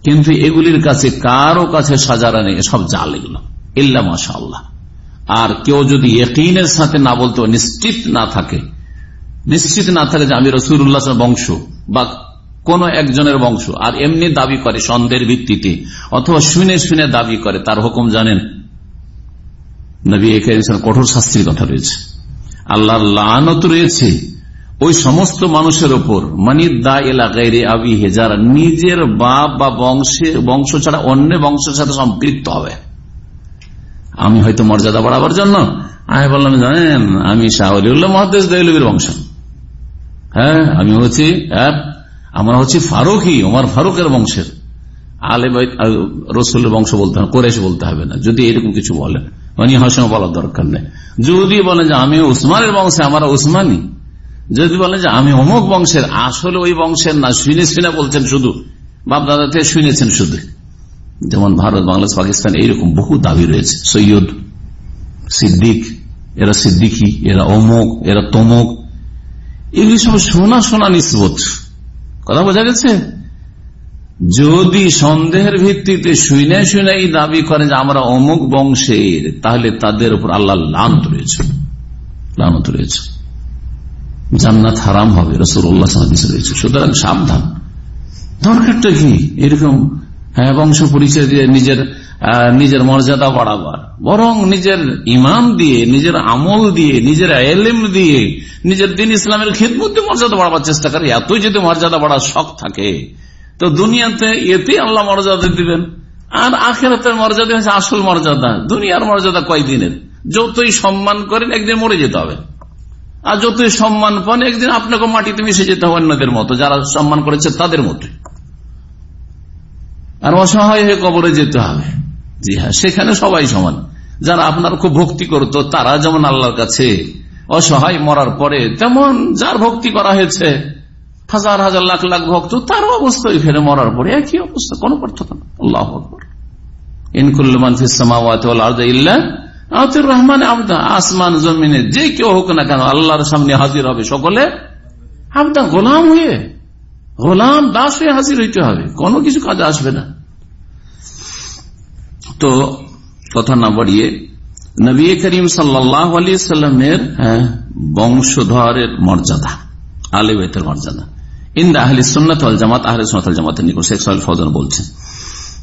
কিন্তু এগুলির কাছে কারও কাছে সাজারা নেই সব জাল এগুলো ইল্লা মাসা আল্লাহ আর কেউ যদি একইনের সাথে না বলতে, নিশ্চিত না থাকে, নিশ্চিত না থাকে যে আমি রসুল্লাহ বংশ বা কোন একজনের বংশ, আর এমনি দাবি করে সন্দেহের ভিত্তিতে, অথবা শুনে শুনে দাবি করে, তার হুকুম জানেন? নবী কঠোর শাস্তির কথা রয়েছে। আল্লাহর লানত রয়েছে। ওই সমস্ত মানুষের ওপর মানি দা এলাকায় আবিহে যারা নিজের বাপ বা বংশে, বংশ ছাড়া অন্য বংশের সাথে সম্পৃক্ত হবে। আমি হয়তো মর্যাদা বাড়াবার জন্য, আমি বললাম, জানেন, আমি শাহরিউল্লাহ মহাদেশ দৈলবীর বংশ। হ্যাঁ আমি হচ্ছি আমরা হচ্ছি ফারুকই ওমার ফারুকের বংশের। আলে রসুলের বংশ বলতে হবে কোরেশ বলতে হবে না, যদি এরকম কিছু বলেন। মানে হাসন বলার দরকার নেই। যদি বলেন যে আমি উসমানের বংশে, আমরা উসমানী যদি বলেন যে আমি অমুক বংশের, আসলে ওই বংশের না, শুনে শুনে বলছেন শুধু। বাপ দাদা থেকে শুনেছেন শুধু। যেমন ভারত, বাংলাদেশ, পাকিস্তান, এইরকম বহু দাবি রয়েছে। সৈয়দ সিদ্দিক, এরা সিদ্দিকি, এরা অমুক, এরা তমুক। এগুলি সব শোনা শোনা নিসবত কথা বোঝা গেছে? যদি সন্দেহের ভিত্তিতে শুনে শুনে এই দাবি করেন যে আমরা অমুক বংশের, তাহলে তাদের উপর আল্লাহ লানত রয়েছে। লানত রয়েছে। জান্নাত হারাম হবে রসুল্লাহ রয়েছে সুতরাং সাবধান। দরকারটা কি? এরকম হ্যাঁ বংশ পরিচয় দিয়ে নিজের নিজের মর্যাদা বাড়াবার। বরং নিজের ইমাম দিয়ে, নিজের আমল দিয়ে, নিজের এলেম দিয়ে, নিজের দিন ইসলামের খেদমত মর্যাদা বাড়াবার চেষ্টা করে। এতই যদি মর্যাদা বাড়ার শখ থাকে, তো দুনিয়াতে এতে আল্লাহ মর্যাদা দিবেন। আর আখেরাতের মর্যাদা হচ্ছে আসল মর্যাদা। দুনিয়ার মর্যাদা কয়দিনের? যতই সম্মান করেন, একদিন মরে যেতে হবে। আর যতই সম্মান পান, একদিন আপনাকে মাটিতে মিশে যেতে হবে অন্যদের মতো। যারা সম্মান করেছে তাদের মতো। আর অসহায় হয়ে কবরে যেতে হবে। জি হ্যাঁ সেখানে সবাই সমান। যারা আপনার খুব ভক্তি করত, তারা যেমন আল্লাহর কাছে অসহায় মরার পরে তেমন যার ভক্তি করা হয়েছে, হাজার হাজার লাখ লাখ ভক্ত, তার অবস্থা ওইখানে মরার পরে একই অবস্থা, কোন পার্থক্য না। আল্লাহ ইনকুল্লমান রহমান আবদা, আসমান, জমিনে, যে কেউ হোক না কেন আল্লাহর সামনে হাজির হবে সকলে। আবদা গোলাম হয়ে, গোলাম দাস হয়ে হাজির হইতে হবে, কোনো কিছু কাজে আসবে না। তো কথা না বাড়িয়ে, নবী করিম সাল্লাহ আলী সাল্লামের বংশধরের মর্যাদা আলী বেতের মর্যাদা। ইন্দা আহলি সুন্নত জামাত আহলে সুন্নত জামাতের নিকট শেখ সাল বলছেন।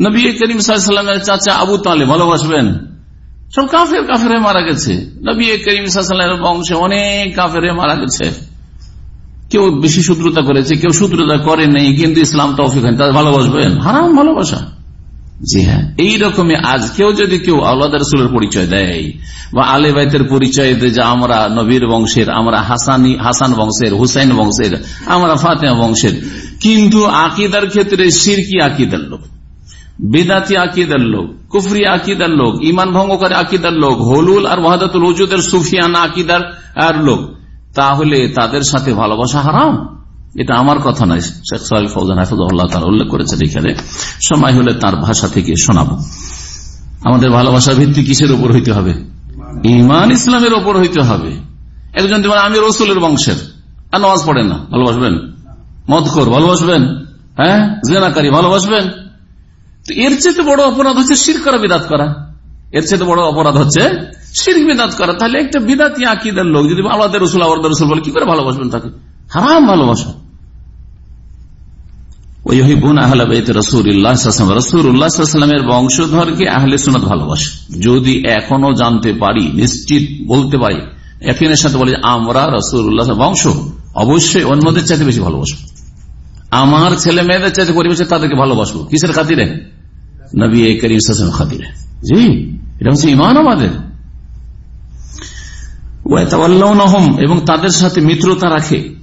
নবী করিম সাল্লামের চাচা আবু তালে ভালোবাসবেন? সব কাফের কাফের মারা গেছে। নবী করিম সাল্লামের বংশে অনেক কাফের মারা গেছে। কেউ বেশি শত্রুতা করেছে, কেউ শত্রুতা করে নেই, কিন্তু ইসলাম ভালোবাসবেন? হারাম ভালোবাসা। জি হ্যাঁ যদি কেউ আল্লাহ রসুলের পরিচয় দেয় বা আলে বাইতের পরিচয় দেয় যে আমরা নবীর বংশের, আমরা হাসানি, হাসান বংশের, হুসাইন বংশের, আমরা ফাতেমা বংশের, কিন্তু আকিদার ক্ষেত্রে সিরকি আকিদার লোক। বেদাতি আকিদার লোক, কুফরি আকিদার লোক ইমান ভঙ্গকারী আকিদার লোক, হলুল আর ওয়াহাদাতুল ওজুদের সুফিয়ানা আকিদার আর লোক, তাহলে তাদের সাথে ভালোবাসা হারাম? এটা আমার কথা নয়। শেখ সাহেব ফৌজান হাফিজুল্লাহ তার উল্লেখ করেছেন এখানে। সময় হলে তার ভাষা থেকে শোনাবো। আমাদের ভালোবাসার ভিত্তি কিসের উপর হইতে হবে? ইমান ইসলামের ওপর হইতে হবে। একজন যেমন আমি রসুলের বংশের, আর নামাজ পড়েন না, ভালোবাসবেন? মদখোর ভালোবাসবেন? হ্যাঁ? জেনাকারী, ভালোবাসবেন? এর চেয়ে বড় অপরাধ হচ্ছে শির করা, বিদাত করা। এর চেয়ে বড় অপরাধ হচ্ছে শির বিদাত করা। তাহলে একটা বিদাতি আকিদের লোক যদি আল্লাহ রসুল আল্লাহ রসুল বলে, কি করে ভালোবাসবেন তাকে? হারাম ভালোবাসা। যদি এখনও জানতে পারি, নিশ্চিত বলতে পারি সাথে বলে আমরা রসুল্লাহ বংশ, অবশ্যই অন্যদের চাইতে বেশি ভালোবাসবো। আমার ছেলে মেয়েদের চাইতে পরিবেশে তাদেরকে ভালোবাসবো। কিসের খাতিরে? এবং তাদের সাথে মিত্রতা রাখে।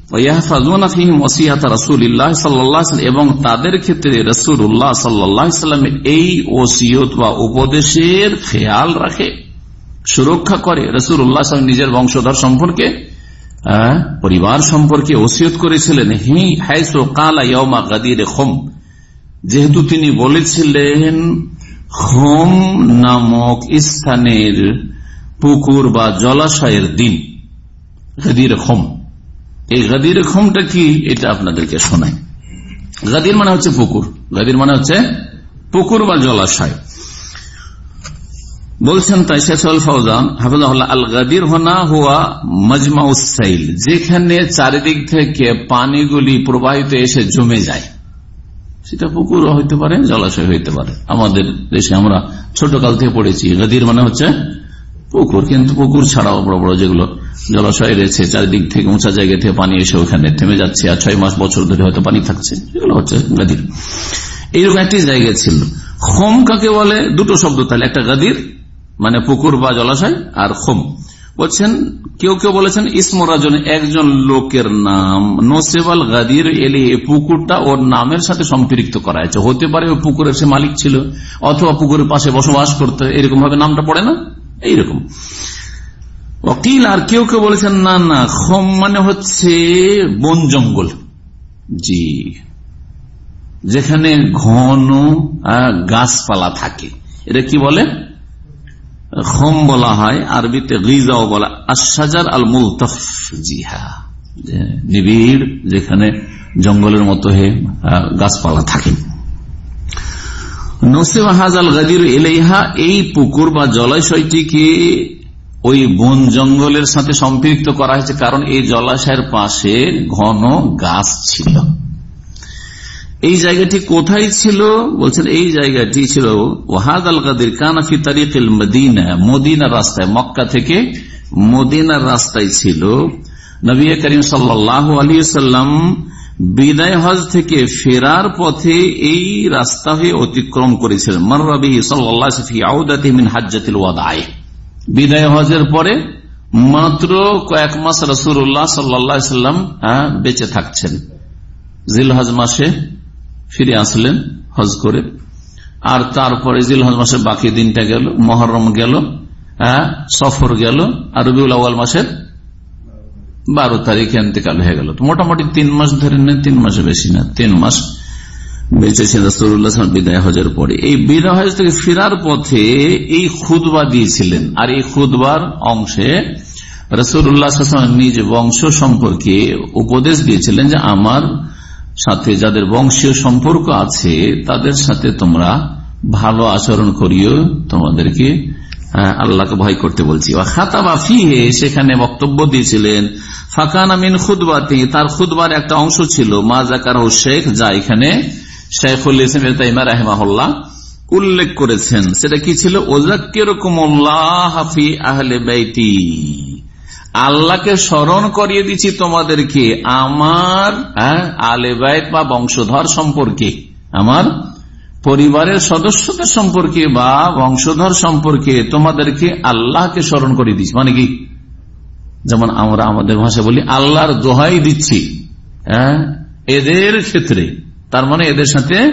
এবং তাদের ক্ষেত্রে রসুল্লাহ সাল্লামের এই ওসিয়ত বা উপদেশের খেয়াল রাখে, সুরক্ষা করে। রসুল্লাহ নিজের বংশধর সম্পর্কে পরিবার সম্পর্কে ওসিয়ত করেছিলেন। হি, হাইসো কালা ইয়মা গাদির হোম যেহেতু তিনি বলেছিলেন, হোম নামক স্থানের পুকুর বা জলাশয়ের দিন। গাদির হোম। এই গাদির খমটা কি? এটা আপনাদেরকে শোনায় গাদির মানে হচ্ছে পুকুর। গাদির মানে হচ্ছে পুকুর বা জলাশয়। বলছেন তাই শেখুল ফৌজান, হাফিজাহুল্লাহ আল গাদির হোনা হুয়া মজমাউসাইল যেখানে চারিদিক থেকে পানিগুলি প্রবাহিত এসে জমে যায়। সেটা পুকুর হইতে পারে, জলাশয় হইতে পারে। আমাদের দেশে আমরা ছোট কাল থেকে পড়েছি গাদির মানে হচ্ছে পুকুর। কিন্তু পুকুর ছাড়াও বড় বড় যেগুলো জলাশয় রয়েছে, চারিদিক থেকে উঁচা জায়গা থেকে পানি এসে ওখানে থেমে যাচ্ছে, আর ছয় মাস বছর ধরে হয়তো পানি থাকছে। এগুলো হচ্ছে গাদির। এইরকম একটি জায়গা ছিল। হোম কাকে বলে? দুটো শব্দ তাহলে, একটা গাদির মানে পুকুর বা জলাশয়, আর হোম। বলছেন, কেউ কেউ বলেছেন ইসমরাজন একজন লোকের নাম নোসেবাল গাদির এলে পুকুরটা ওর নামের সাথে সম্পৃক্ত করা হয়েছে হতে পারে ওই পুকুরের সে মালিক ছিল, অথবা পুকুরের পাশে বসবাস করতে এরকম ভাবে নামটা পড়ে না? এইরকম। অকিল আর কেউ কেউ বলেছেন, না না, খম মানে হচ্ছে বন জঙ্গল। জি। যেখানে ঘন গাছপালা থাকে। এটা কি বলে? খম বলা হয়, আরবিতে গিজাও বলা আশাজার আল মুলতফ জিহা নিবিড়, যেখানে জঙ্গলের মতো হে গাছপালা থাকে। নসেবাহাজাল গাদির এলেহা এই পুকুর বা জলাশয়টিকে ওই বন জঙ্গলের সাথে সম্পৃক্ত করা হয়েছে, কারণ এই জলাশয়ের পাশে ঘন গাছ ছিল। এই জায়গাটি কোথায় ছিল? বলছেন, এই জায়গাটি ছিল ওহাদ আল কাদির কানাফি তারিকিল মদিনা, মদিনার রাস্তায়, মক্কা থেকে মদিনার রাস্তায় ছিল। নবী করিম সাল্লাহ আলী সাল্লাম বিদায় হজ থেকে ফেরার পথে এই রাস্তা হয়ে অতিক্রম করেছিলেন। মরবি সাল্লাহিন হাজ্জাতিল ওয়াদায় বিদায় হজের পরে মাত্র কয়েক মাস রসুল্লাহ সাল্লাম বেঁচে থাকছেন। জিল হজ মাসে ফিরে আসলেন হজ করে। আর তারপরে জিল হজ মাসের বাকি দিনটা গেল, মহরম গেল সফর গেল, আর রবিউল আওয়াল মাসের বারো তারিখে এতেকাল হয়ে গেল। মোটামুটি তিন মাস ধরে নেন, তিন মাসে বেশি না, তিন মাস আমার সাথে যাদের বংশীয় সম্পর্ক আছে, তাদের সাথে তোমরা ভালো আচরণ করিও। তোমাদেরকে আল্লাহকে ভয় করতে বলছি। খাতাবাফিহে সেখানে বক্তব্য দিয়েছিলেন, ফাকান আমিন খুদবাতি, তার খুদবার একটা অংশ ছিল, মা জাকার শেখ, যা এখানে শেখুল ইসলাম রাহেমাহুল্লাহ উল্লেখ করেছেন। সেটা কি ছিল? হাফি আহলে বেটি আল্লাহকে স্মরণ করিয়ে দিচ্ছি তোমাদেরকে আমার আলে বাইত বা বংশধর সম্পর্কে। আমার পরিবারের সদস্যদের সম্পর্কে বা বংশধর সম্পর্কে তোমাদেরকে আল্লাহকে স্মরণ করে দিচ্ছি। মানে কি? যেমন আমরা আমাদের ভাষা বলি, আল্লাহর দোহাই দিচ্ছি হ্যাঁ এদের ক্ষেত্রে। তার মানে এদের সাথে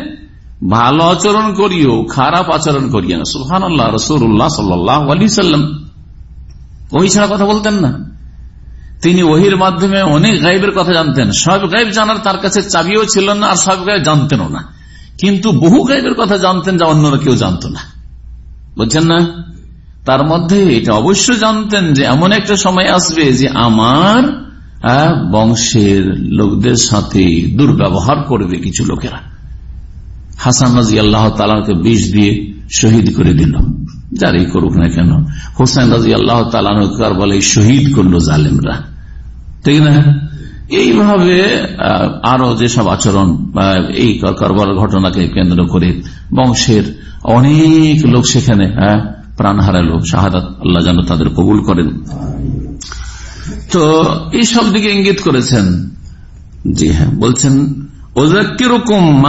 ভালো আচরণ করিও, খারাপ আচরণ করিও না। সুহান আল্লাহ রসুল্লাহ সাল্লাম। ওই ছাড়া কথা বলতেন না। তিনি ওহির মাধ্যমে অনেক গাইবের কথা জানতেন। সব গাইব জানার তার কাছে চাবিও ছিল না, আর সব গাইব জানতেনও না। কিন্তু বহু গাইবের কথা জানতেন যা অন্যরা কেউ জানত না। বুঝছেন না? তার মধ্যে এটা অবশ্য জানতেন যে এমন একটা সময় আসবে যে আমার বংশের লোকদের সাথে দুর্ব্যবহার করবে কিছু লোকেরা। হাসান রাজি আল্লাহ তালাকে বিষ দিয়ে শহীদ করে দিল। যারই করুক না কেন। হোসেন রাজি আল্লাহ তালানকার বলে শহীদ করল জালেমরা। ঠিক না? এইভাবে আরও যেসব আচরণ এই কারবার ঘটনাকে কেন্দ্র করে বংশের অনেক লোক সেখানে প্রাণ হারালো শাহাদাত আল্লাহ যেন তাদের কবুল করেন। তো এই সব দিকে ইঙ্গিত করেছেন। জি হ্যাঁ বলছেন ওজাক্কিরকম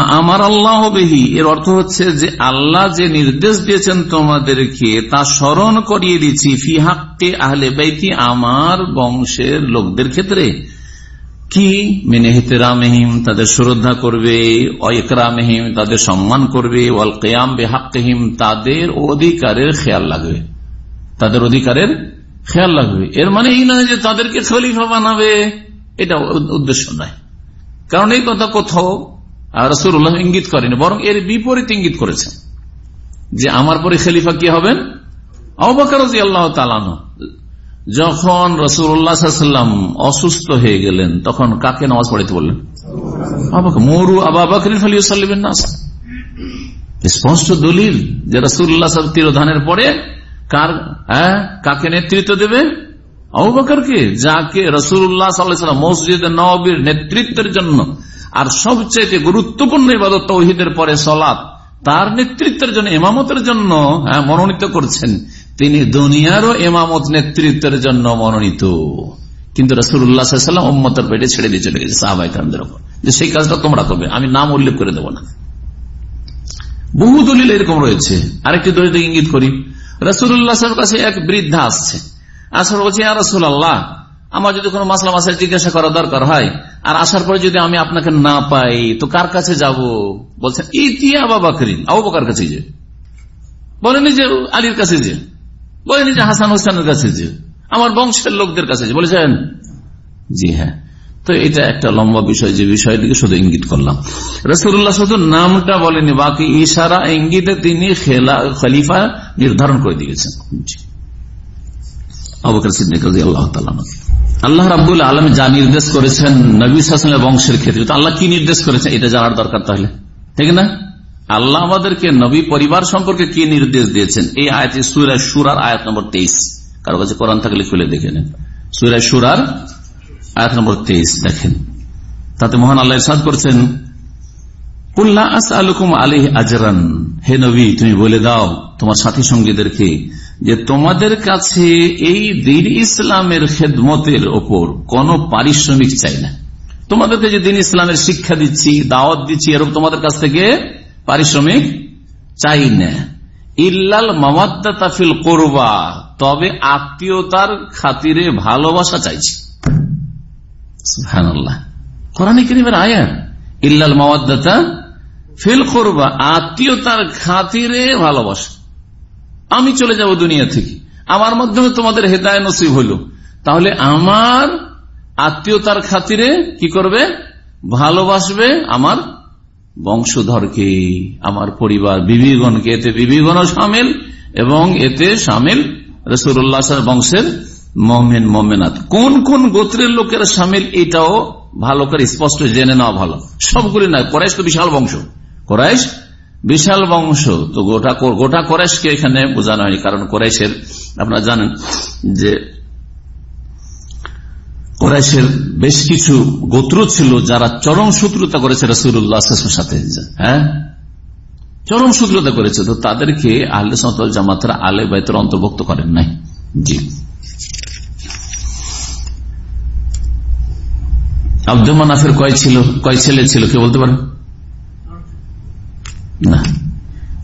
লোকদের ক্ষেত্রে। কি? মেনে তাদের শ্রদ্ধা করবে তাদের সম্মান করবে, ওয়াল কেয়াম বেহাক্কিম তাদের অধিকারের খেয়াল লাগবে তাদের অধিকারের খেয়াল লাগবে এর মানে এই নয় যে তাদেরকে খলিফা বানাবে। এটা উদ্দেশ্য নয়। কারণ এই কথা কোথাও রসুল্লাহ ইঙ্গিত করেনি, বরং এর বিপরীত ইঙ্গিত করেছেন যে আমার পরে খলিফা কি হবেন? যখন রসুল্লাহাম অসুস্থ হয়ে গেলেন, তখন কাকে নামাজ পড়াইতে বললেন? মরু ফালিউসাল্লিবেন নাস স্পষ্ট দলিল যে রসুল্লাহ তিরোধানের পরে কার কাকে নেতৃত্ব দেবে? অবাকরকে যাকে রসুল্লাহ সাল্লাম মসজিদ নবীর নেতৃত্বের জন্য আর সবচেয়ে গুরুত্বপূর্ণ ইবাদত তৌহিদের পরে সলাৎ তার নেতৃত্বের জন্য, ইমামতের জন্য মনোনীত করছেন। তিনি দুনিয়ারও এমামত নেতৃত্বের জন্য মনোনীত। কিন্তু পেটে ছেড়ে দিয়ে চলে গেছে ওপর। যে সেই কাজটা তোমরা করবে, আমি নাম উল্লেখ করে দেবো না। বহু দলিল এরকম রয়েছে। আরেকটি দলিল ইঙ্গিত করি। রসুল্লাহ কাছে এক বৃদ্ধা আসছে। আসার বলছে রসুল আল্লাহ আমার যদি কোনো মাসলা মাসের জিজ্ঞাসা করা দরকার হয়, আর আসার পরে যদি আমি আপনাকে না পাই, তো কার কাছে যাব? বলছেন, ইতিয়া বাবা করিম আবু কাছে যে। বলেনি যে আলীর কাছে যে। বলেনি যে হাসান হোসেনের কাছে যে। আমার বংশের লোকদের কাছে যে। বলেছেন, জি হ্যাঁ। তো এটা একটা লম্বা বিষয়, যে বিষয়টিকে শুধু ইঙ্গিত করলাম। রসুল্লাহ শুধু নামটা বলেনি বাকি ইশারা, ইঙ্গিতে তিনি খেলা, খলিফা নির্ধারণ করে দিয়েছেন। আল্লাহ রাবুল আলম যা নির্দেশ করেছেন নবী শাসনের বংশের ক্ষেত্রে আল্লাহ কি নির্দেশ করেছেন? এটা জানার দরকার তাহলে। ঠিক না? আল্লাহ আমাদেরকে নবী পরিবার সম্পর্কে কি নির্দেশ দিয়েছেন? এই আয়াত সুরায় সুরার আয়াত নম্বর তেইশ। কারও কাছে কোরআন থাকলে খুলে দেখে নেন। সুরায় সুরার আয়াত নম্বর তেইশ দেখেন। তাতে মহান আল্লাহ সাদ করছেন কুল্লা আস আলুকুম আলী আজরান। হে নবী, তুমি বলে দাও, তোমার সাথী সঙ্গীদেরকে যে তোমাদের কাছে এই দিন ইসলামের খেদমতের ওপর কোন পারিশ্রমিক চাই না। তোমাদেরকে যে দিন ইসলামের শিক্ষা দিচ্ছি, দাওয়াত দিচ্ছি, এরকম তোমাদের কাছ থেকে পারিশ্রমিক চাই না। ইল্লাল মামাদ্দাফিল করবা, তবে আত্মীয়তার খাতিরে ভালোবাসা চাইছি। আয়া ইল্লাল মাওয়াদ্দাতা ফিল করবা, আত্মীয়তার খাতিরে ভালোবাসা। আমি চলে যাব দুনিয়া থেকে। আমার মাধ্যমে তোমাদের হেদায় নসিব হইল। তাহলে আমার আত্মীয়তার খাতিরে কি করবে? ভালোবাসবে আমার বংশধরকে, আমার পরিবার, বিবিগণকে। এতে বিবিগণও সামিল এবং এতে সামিল রসুল্লাহ বংশের মমেন মমেনাথ কোন কোন গোত্রের লোকের সামিল এটাও ভালো করে স্পষ্ট জেনে নেওয়া ভালো। সবগুলি নয় করাইশ তো বিশাল বংশ। কোরাইশ বিশাল বংশ। তো গোটা গোটা কোরাইশকে এখানে বোঝানো হয়নি, কারণ কোরাইশের, আপনারা জানেন যে কোরাইশের বেশ কিছু গোত্র ছিল যারা চরম শত্রুতা করেছে রসুল্লাহ সাথে। হ্যাঁ? চরম শত্রুতা করেছে। তো তাদেরকে আহলে সন্তল জামাতরা আলে বাইতের অন্তর্ভুক্ত করেন নাই। জি। আব্দুল মানাফের কয় ছিল কয় ছেলে ছিল কে বলতে পারেন? না।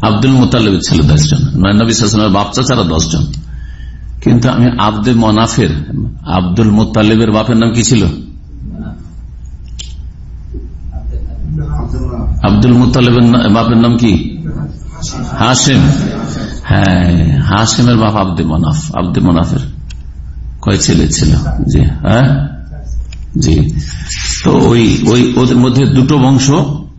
আব্দুল মোতালেবের ছিল দশজন। নবী সালামের বাপ চাচারা দশজন। কিন্তু আমি আব্দুল মনাফের, আব্দুল মোতালেবের বাপের নাম কি ছিল? আব্দুল মোতালেবের বাপের নাম কি? হাসিম হ্যাঁ হাসিমের বাপ আব্দুল মনাফ, আব্দে মনাফের। কয় ছেলে ছিল? জি হ্যাঁ? জি। তো ওই ওই ওদের মধ্যে দুটো বংশ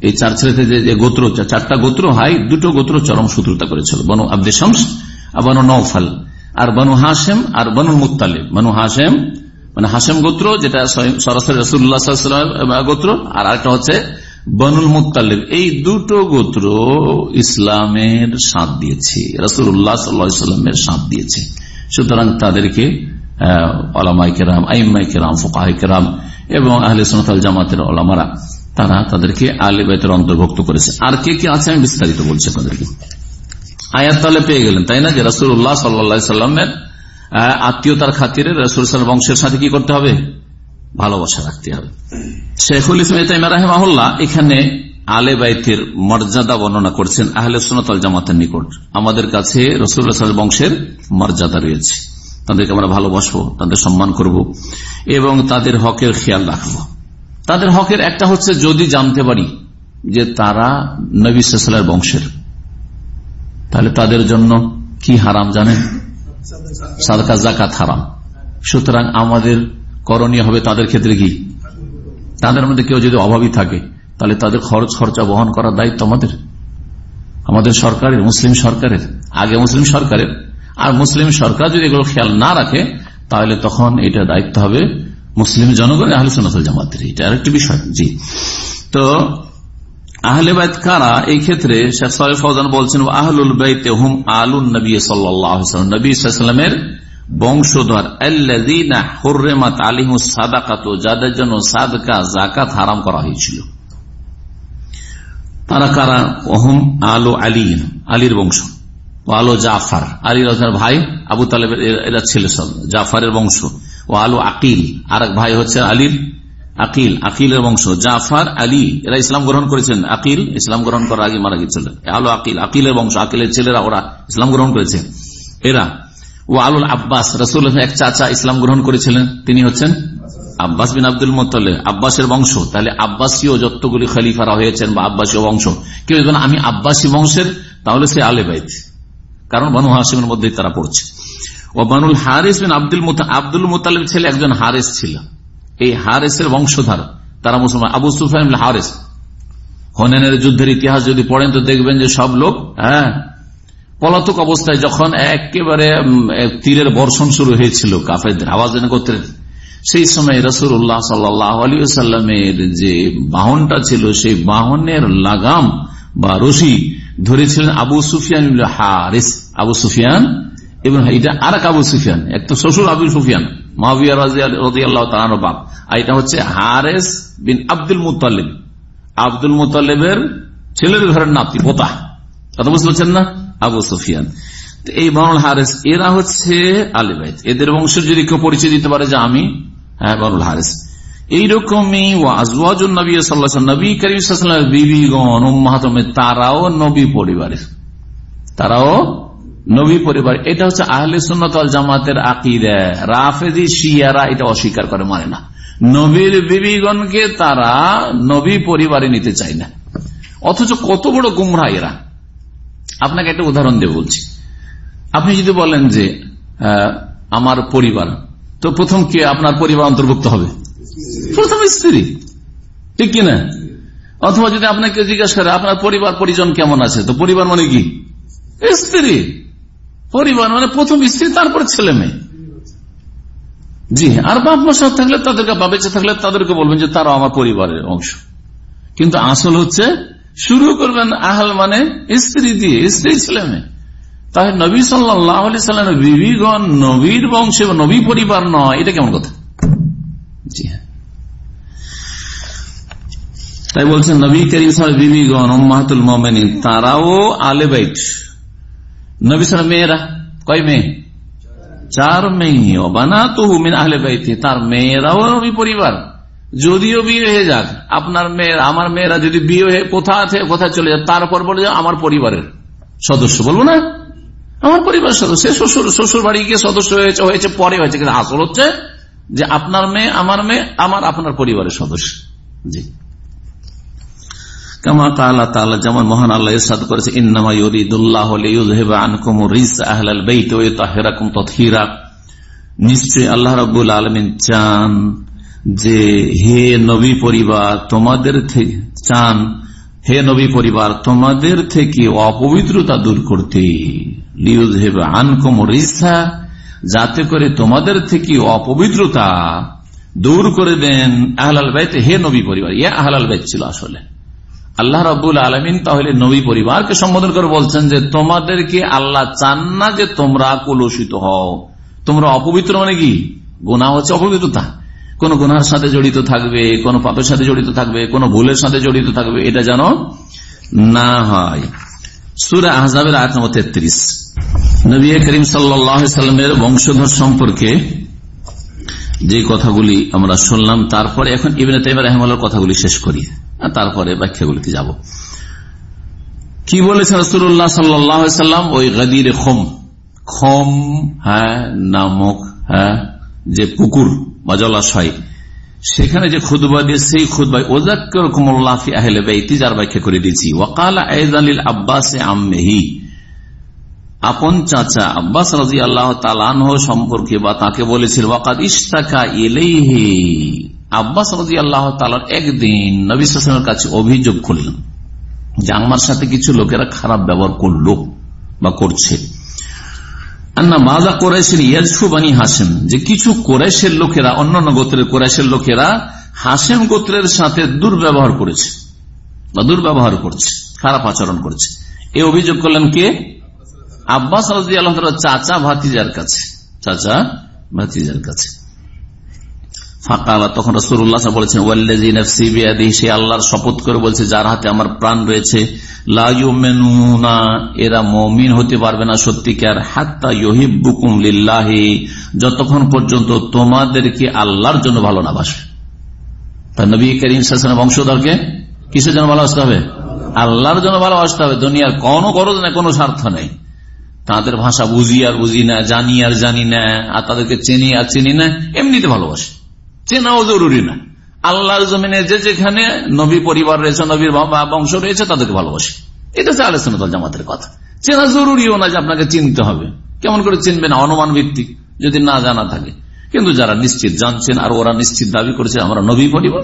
এই চার ছেলেতে যে গোত্র চারটা গোত্র হয় দুটো গোত্র চরম শত্রুতা করেছিল। বনু আব্দে শামস আর বনু নৌফাল আর বনু হাসেম আর বনু মুতালিব বনু হাসেম মানে হাসেম গোত্র, যেটা সরাসরি রসুল্লাহ গোত্র, আর আরেকটা হচ্ছে বনুল মুতালিব এই দুটো গোত্র ইসলামের সাথ দিয়েছে রসুল্লাহ সাল্লামের সাথ দিয়েছে। সুতরাং তাদেরকে আলামাই কেরাম আইমাই কেরাম ফোকাহ কেরাম এবং আহলে সোনাতাল জামাতের ওলামারা তারা তাদেরকে আলে বাইতের অন্তর্ভুক্ত করেছে। আর কে কে আছে আমি বিস্তারিত বলছি আপনাদেরকে। আয়াত তাহলে পেয়ে গেলেন, তাই না? যে রসুল্লাহ সাল্লা সাল্লামের আত্মীয়তার খাতিরে রসুল বংশের সাথে কি করতে হবে? ভালোবাসা রাখতে হবে। শেখুল ইসলাম রাহেমাহুল্লাহ এখানে আলে বাইতের মর্যাদা বর্ণনা করছেন, আহলে সোনাতল জামাতের নিকট। আমাদের কাছে রসুল্লাহ বংশের মর্যাদা রয়েছে। তাদেরকে আমরা ভালোবাসবো, তাদের সম্মান করব এবং তাদের হকের খেয়াল রাখব। তাদের হকের একটা হচ্ছে যদি জানতে পারি যে তারা নবী সাল্লার বংশের, তাহলে তাদের জন্য কি হারাম জানেন? সাদকা জাকাত হারাম। সুতরাং আমাদের করণীয় হবে তাদের ক্ষেত্রে কি? তাদের মধ্যে কেউ যদি অভাবী থাকে, তাহলে তাদের খরচ খরচা বহন করার দায়িত্ব আমাদের। আমাদের সরকারের, মুসলিম সরকারের, আগে মুসলিম সরকারের। আর মুসলিম সরকার যদি এগুলো খেয়াল না রাখে, তাহলে তখন এটা দায়িত্ব হবে মুসলিম জনগণের আহলে সোনাতল জামাতের এটা আরেকটি বিষয়। জি। তো, আহলে বাইত কারা এই ক্ষেত্রে শেখ সাহেব ফৌজান বলছেন আহলুল বাইতে হুম আলুন নবী সাল্লাম নবী সাল্লামের বংশধর হারাম করা হয়েছিল। তারা কারা? ওহম আলু আলী, আলীর বংশ। আলো জাফার। আলী রাজার ভাই আবু তালেবের, এরা ছেলে সব জাফারের বংশ। ও আলু আকিল। আর ভাই হচ্ছে আলীর আকিল, আকিলের বংশ। জাফার আলী, এরা ইসলাম গ্রহণ করেছেন। আকিল, ইসলাম গ্রহণ করার আগে মারা গেছিলেন আলো আকিল, আকিলের বংশ, আকিলের ছেলেরা, ওরা ইসলাম গ্রহণ করেছে। এরা, ও আলুল আব্বাস, রসুল এক চাচা ইসলাম গ্রহণ করেছিলেন। তিনি হচ্ছেন আব্বাস বিন আব্দুল মোত্তালে আব্বাসের বংশ, তাহলে আব্বাসীয় যতগুলি খলিফারা হয়েছেন বা আব্বাসীয় বংশ, কেউ আমি আব্বাসী বংশের, তাহলে সে আলে বাইত। কারণ বানু হাসিমের মধ্যেই তারা পড়ছে। ও বানুল হারিস বিন আব্দুল আব্দুল মোতালেব ছেলে একজন হারেস ছিল। এই হারেসের বংশধার, তারা মুসলমান। আবু সুফান হারেস। হনেনের যুদ্ধের ইতিহাস যদি পড়েন তো দেখবেন যে সব লোক হ্যাঁ পলাতক অবস্থায় যখন একেবারে তীরের বর্ষণ শুরু হয়েছিল কাফেরদের আওয়াজ করতে সেই সময় রসুল উল্লাহ সাল্লামের যে বাহনটা ছিল, সেই বাহনের লাগাম বা রশি ধরেছিলেন আবু সুফিয়ান হারিস। আবু সুফিয়ান এবং এটা আর আবু সুফিয়ান, এক তো শ্বশুর আবু সুফিয়ান বাপ। আর এটা হচ্ছে হারেস বিন আব্দুল মুতালিব আব্দুল মুতালিবের ছেলের ঘরের নাতি, পোতা। কথা বুঝতে পারছেন না? আবু সুফিয়ান। এই বানুল হারেস, এরা হচ্ছে আলিবাইত এদের বংশের যদি কেউ পরিচয় দিতে পারে যে আমি হ্যাঁ হারেস। এইরকমই নবী তারাও নবী পরিবারের। তারাও নবী পরিবার, এটা হচ্ছে আহলে সুন্নতল জামাতের আকিদা। রাফেদি শিয়ারা এটা অস্বীকার করে মানে না। নবীর বিবিগণকে তারা নবী পরিবারে নিতে চায় না। অথচ কত বড় গুমরা এরা। আপনাকে একটা উদাহরণ দিয়ে বলছি। আপনি যদি বলেন যে আমার পরিবার, তো প্রথম কে? আপনার পরিবার অন্তর্ভুক্ত হবে। প্রথম স্ত্রী। ঠিক কিনা? অথবা যদি আপনাকে জিজ্ঞাসা করে, আপনার পরিবার, পরিজন কেমন আছে? তো পরিবার মানে কি? স্ত্রী। পরিবার মানে প্রথম স্ত্রী, তারপর ছেলে মেয়ে। জি, আর বাপ মা সাথে থাকলে তাদেরকে বা বেঁচে থাকলে তাদেরকে বলবেন যে তারাও আমার পরিবারের অংশ। কিন্তু আসল হচ্ছে, শুরু করবেন আহাল মানে স্ত্রী দিয়ে, স্ত্রী, ছেলে মেয়ে। তাহলে নবী সাল্লাহ বিবিগণ, নবীর বংশে নবী পরিবার নয়, এটা কেমন কথা? জি হ্যাঁ। তাই বলছেন, নবী করিম সাহেব বিবিগণ মাহাতুল মোমেনী তারাও আলেবাইট নবী সাল মেয়েরা কয় মেয়ে চার মেয়ে বানা তো হুমিন আহলে বাইতে তার মেয়েরাও নবী পরিবার যদিও বিয়ে হয়ে যাক আপনার মেয়ের আমার মেয়েরা যদি বিয়ে হয়ে কোথা আছে কোথায় চলে যাক তারপর বলে আমার পরিবারের সদস্য বলব না আমার পরিবার সদস্য শ্বশুর শ্বশুর বাড়ি গিয়ে সদস্য হয়েছে হয়েছে, পরে হয়েছে, কিন্তু আসল হচ্ছে যে, আপনার মেয়ে, আমার মেয়ে, আমার আপনার পরিবারের সদস্য। জি। কামা কালা তালা যেমন মহান আল্লাহ ইরশাদ করেছে, ইন্নামা ইউরিদুল্লাহ আনকুম রিস নিশ্চয় আল্লাহ রাব্বুল আলামিন চান যে, হে নবী পরিবার, তোমাদের থেকে চান, হে নবী পরিবার, তোমাদের থেকে অপবিত্রতা দূর করতে। লিউযহিবা আনকুম রিসা, যাতে করে তোমাদের থেকে অপবিত্রতা দূর করে দেন আহলাল বাইত। হে নবী পরিবার ইয়া আহলাল বাইত ছিল আসলে। আল্লাহ রবুল আলমিন তাহলে নবী পরিবারকে সম্বোধন করে বলছেন যে, তোমাদেরকে আল্লাহ চান না যে তোমরা কলুষিত হও। তোমরা অপবিত্র মানে কি? গোনা হচ্ছে অপবিত্রতা। কোন গুনার সাথে জড়িত থাকবে, কোন পাপের সাথে জড়িত থাকবে, কোন ভুলের সাথে জড়িত থাকবে, এটা যেন না হয়। সুরা আহজাবের আট নম্বর তেত্রিশ। নবী করিম সাল্লামের বংশধর সম্পর্কে যে কথাগুলি আমরা শুনলাম, তারপরে এখন ইবিন তাইম রহমাল্লার কথাগুলি শেষ করি। তারপরে ব্যাখ্যাগুলিতে যাব। কি বলেছেন রসুল্লাহ সাল্লাম? ওই গদির খোম। খোম হ্যাঁ নামক হ্যাঁ যে পুকুর বা জলাশয়, সেখানে যে খুদবা দিয়ে সেই খুদবাই ওজাক্কর আহলে বেইতি, যার ব্যাখ্যা করে দিয়েছি। ওয়াকাল আইজালিল আব্বাস আম্মেহি। আপন চাচা আব্বাস রাজি আল্লাহ সম্পর্কে বা তাকে বলেছিল, ওয়াকাদ ইস্তাকা এলেহি আব্বাস রাজি আল্লাহ তালার একদিন নবীলামের কাছে অভিযোগ করলেন যে আমার সাথে কিছু লোকেরা খারাপ ব্যবহার করল বা করছে। মাজা কোরাইশের যে কিছু কোরাইশের লোকেরা, অন্যান্য গোত্রের কোরাইশের লোকেরা গোত্রের সাথে দুর্ব্যবহার করেছে বা দুর্ব্যবহার করছে, খারাপ আচরণ করছে। এই অভিযোগ করলেন কে? আব্বাস আল্লাহ চাচা ভাতিজার কাছে, চাচা ভাতিজার কাছে। ফাঁকালা তখন রসুল্লাহ বলেছেন ওয়াল্লাজি নফসি বিয়াদি সে আল্লাহর শপথ করে বলছে, যার হাতে আমার প্রাণ রয়েছে লাইমেনুনা এরা মমিন হতে পারবে না সত্যিকার, হাত্তা ইহিবুকুম লিল্লাহি, যতক্ষণ পর্যন্ত তোমাদেরকে আল্লাহর জন্য ভালো না বাসবে নবী করিম শাসনের বংশধরকে কিসের জন্য ভালোবাসতে হবে? আল্লাহর জন্য ভালোবাসতে হবে। দুনিয়ার কোনো গরজ নেই, কোনো স্বার্থ নেই। তাদের ভাষা বুঝি আর বুঝি না, জানি আর জানি না, আর তাদেরকে চিনি আর চিনি না, এমনিতে ভালোবাসে। চেনাও জরুরি না। আল্লাহর জমিনে যে যেখানে নবী পরিবার রয়েছে, নবীর বাবা, বংশ রয়েছে, তাদেরকে ভালোবাসে। এটা হচ্ছে আলোচনা জামাতের কথা। চেনা জরুরিও না যে আপনাকে চিনতে হবে। কেমন করে চিনবে না? অনুমান ভিত্তিক, যদি না জানা থাকে। কিন্তু যারা নিশ্চিত জানছেন আর ওরা নিশ্চিত দাবি করেছে, আমরা নবী পরিবার,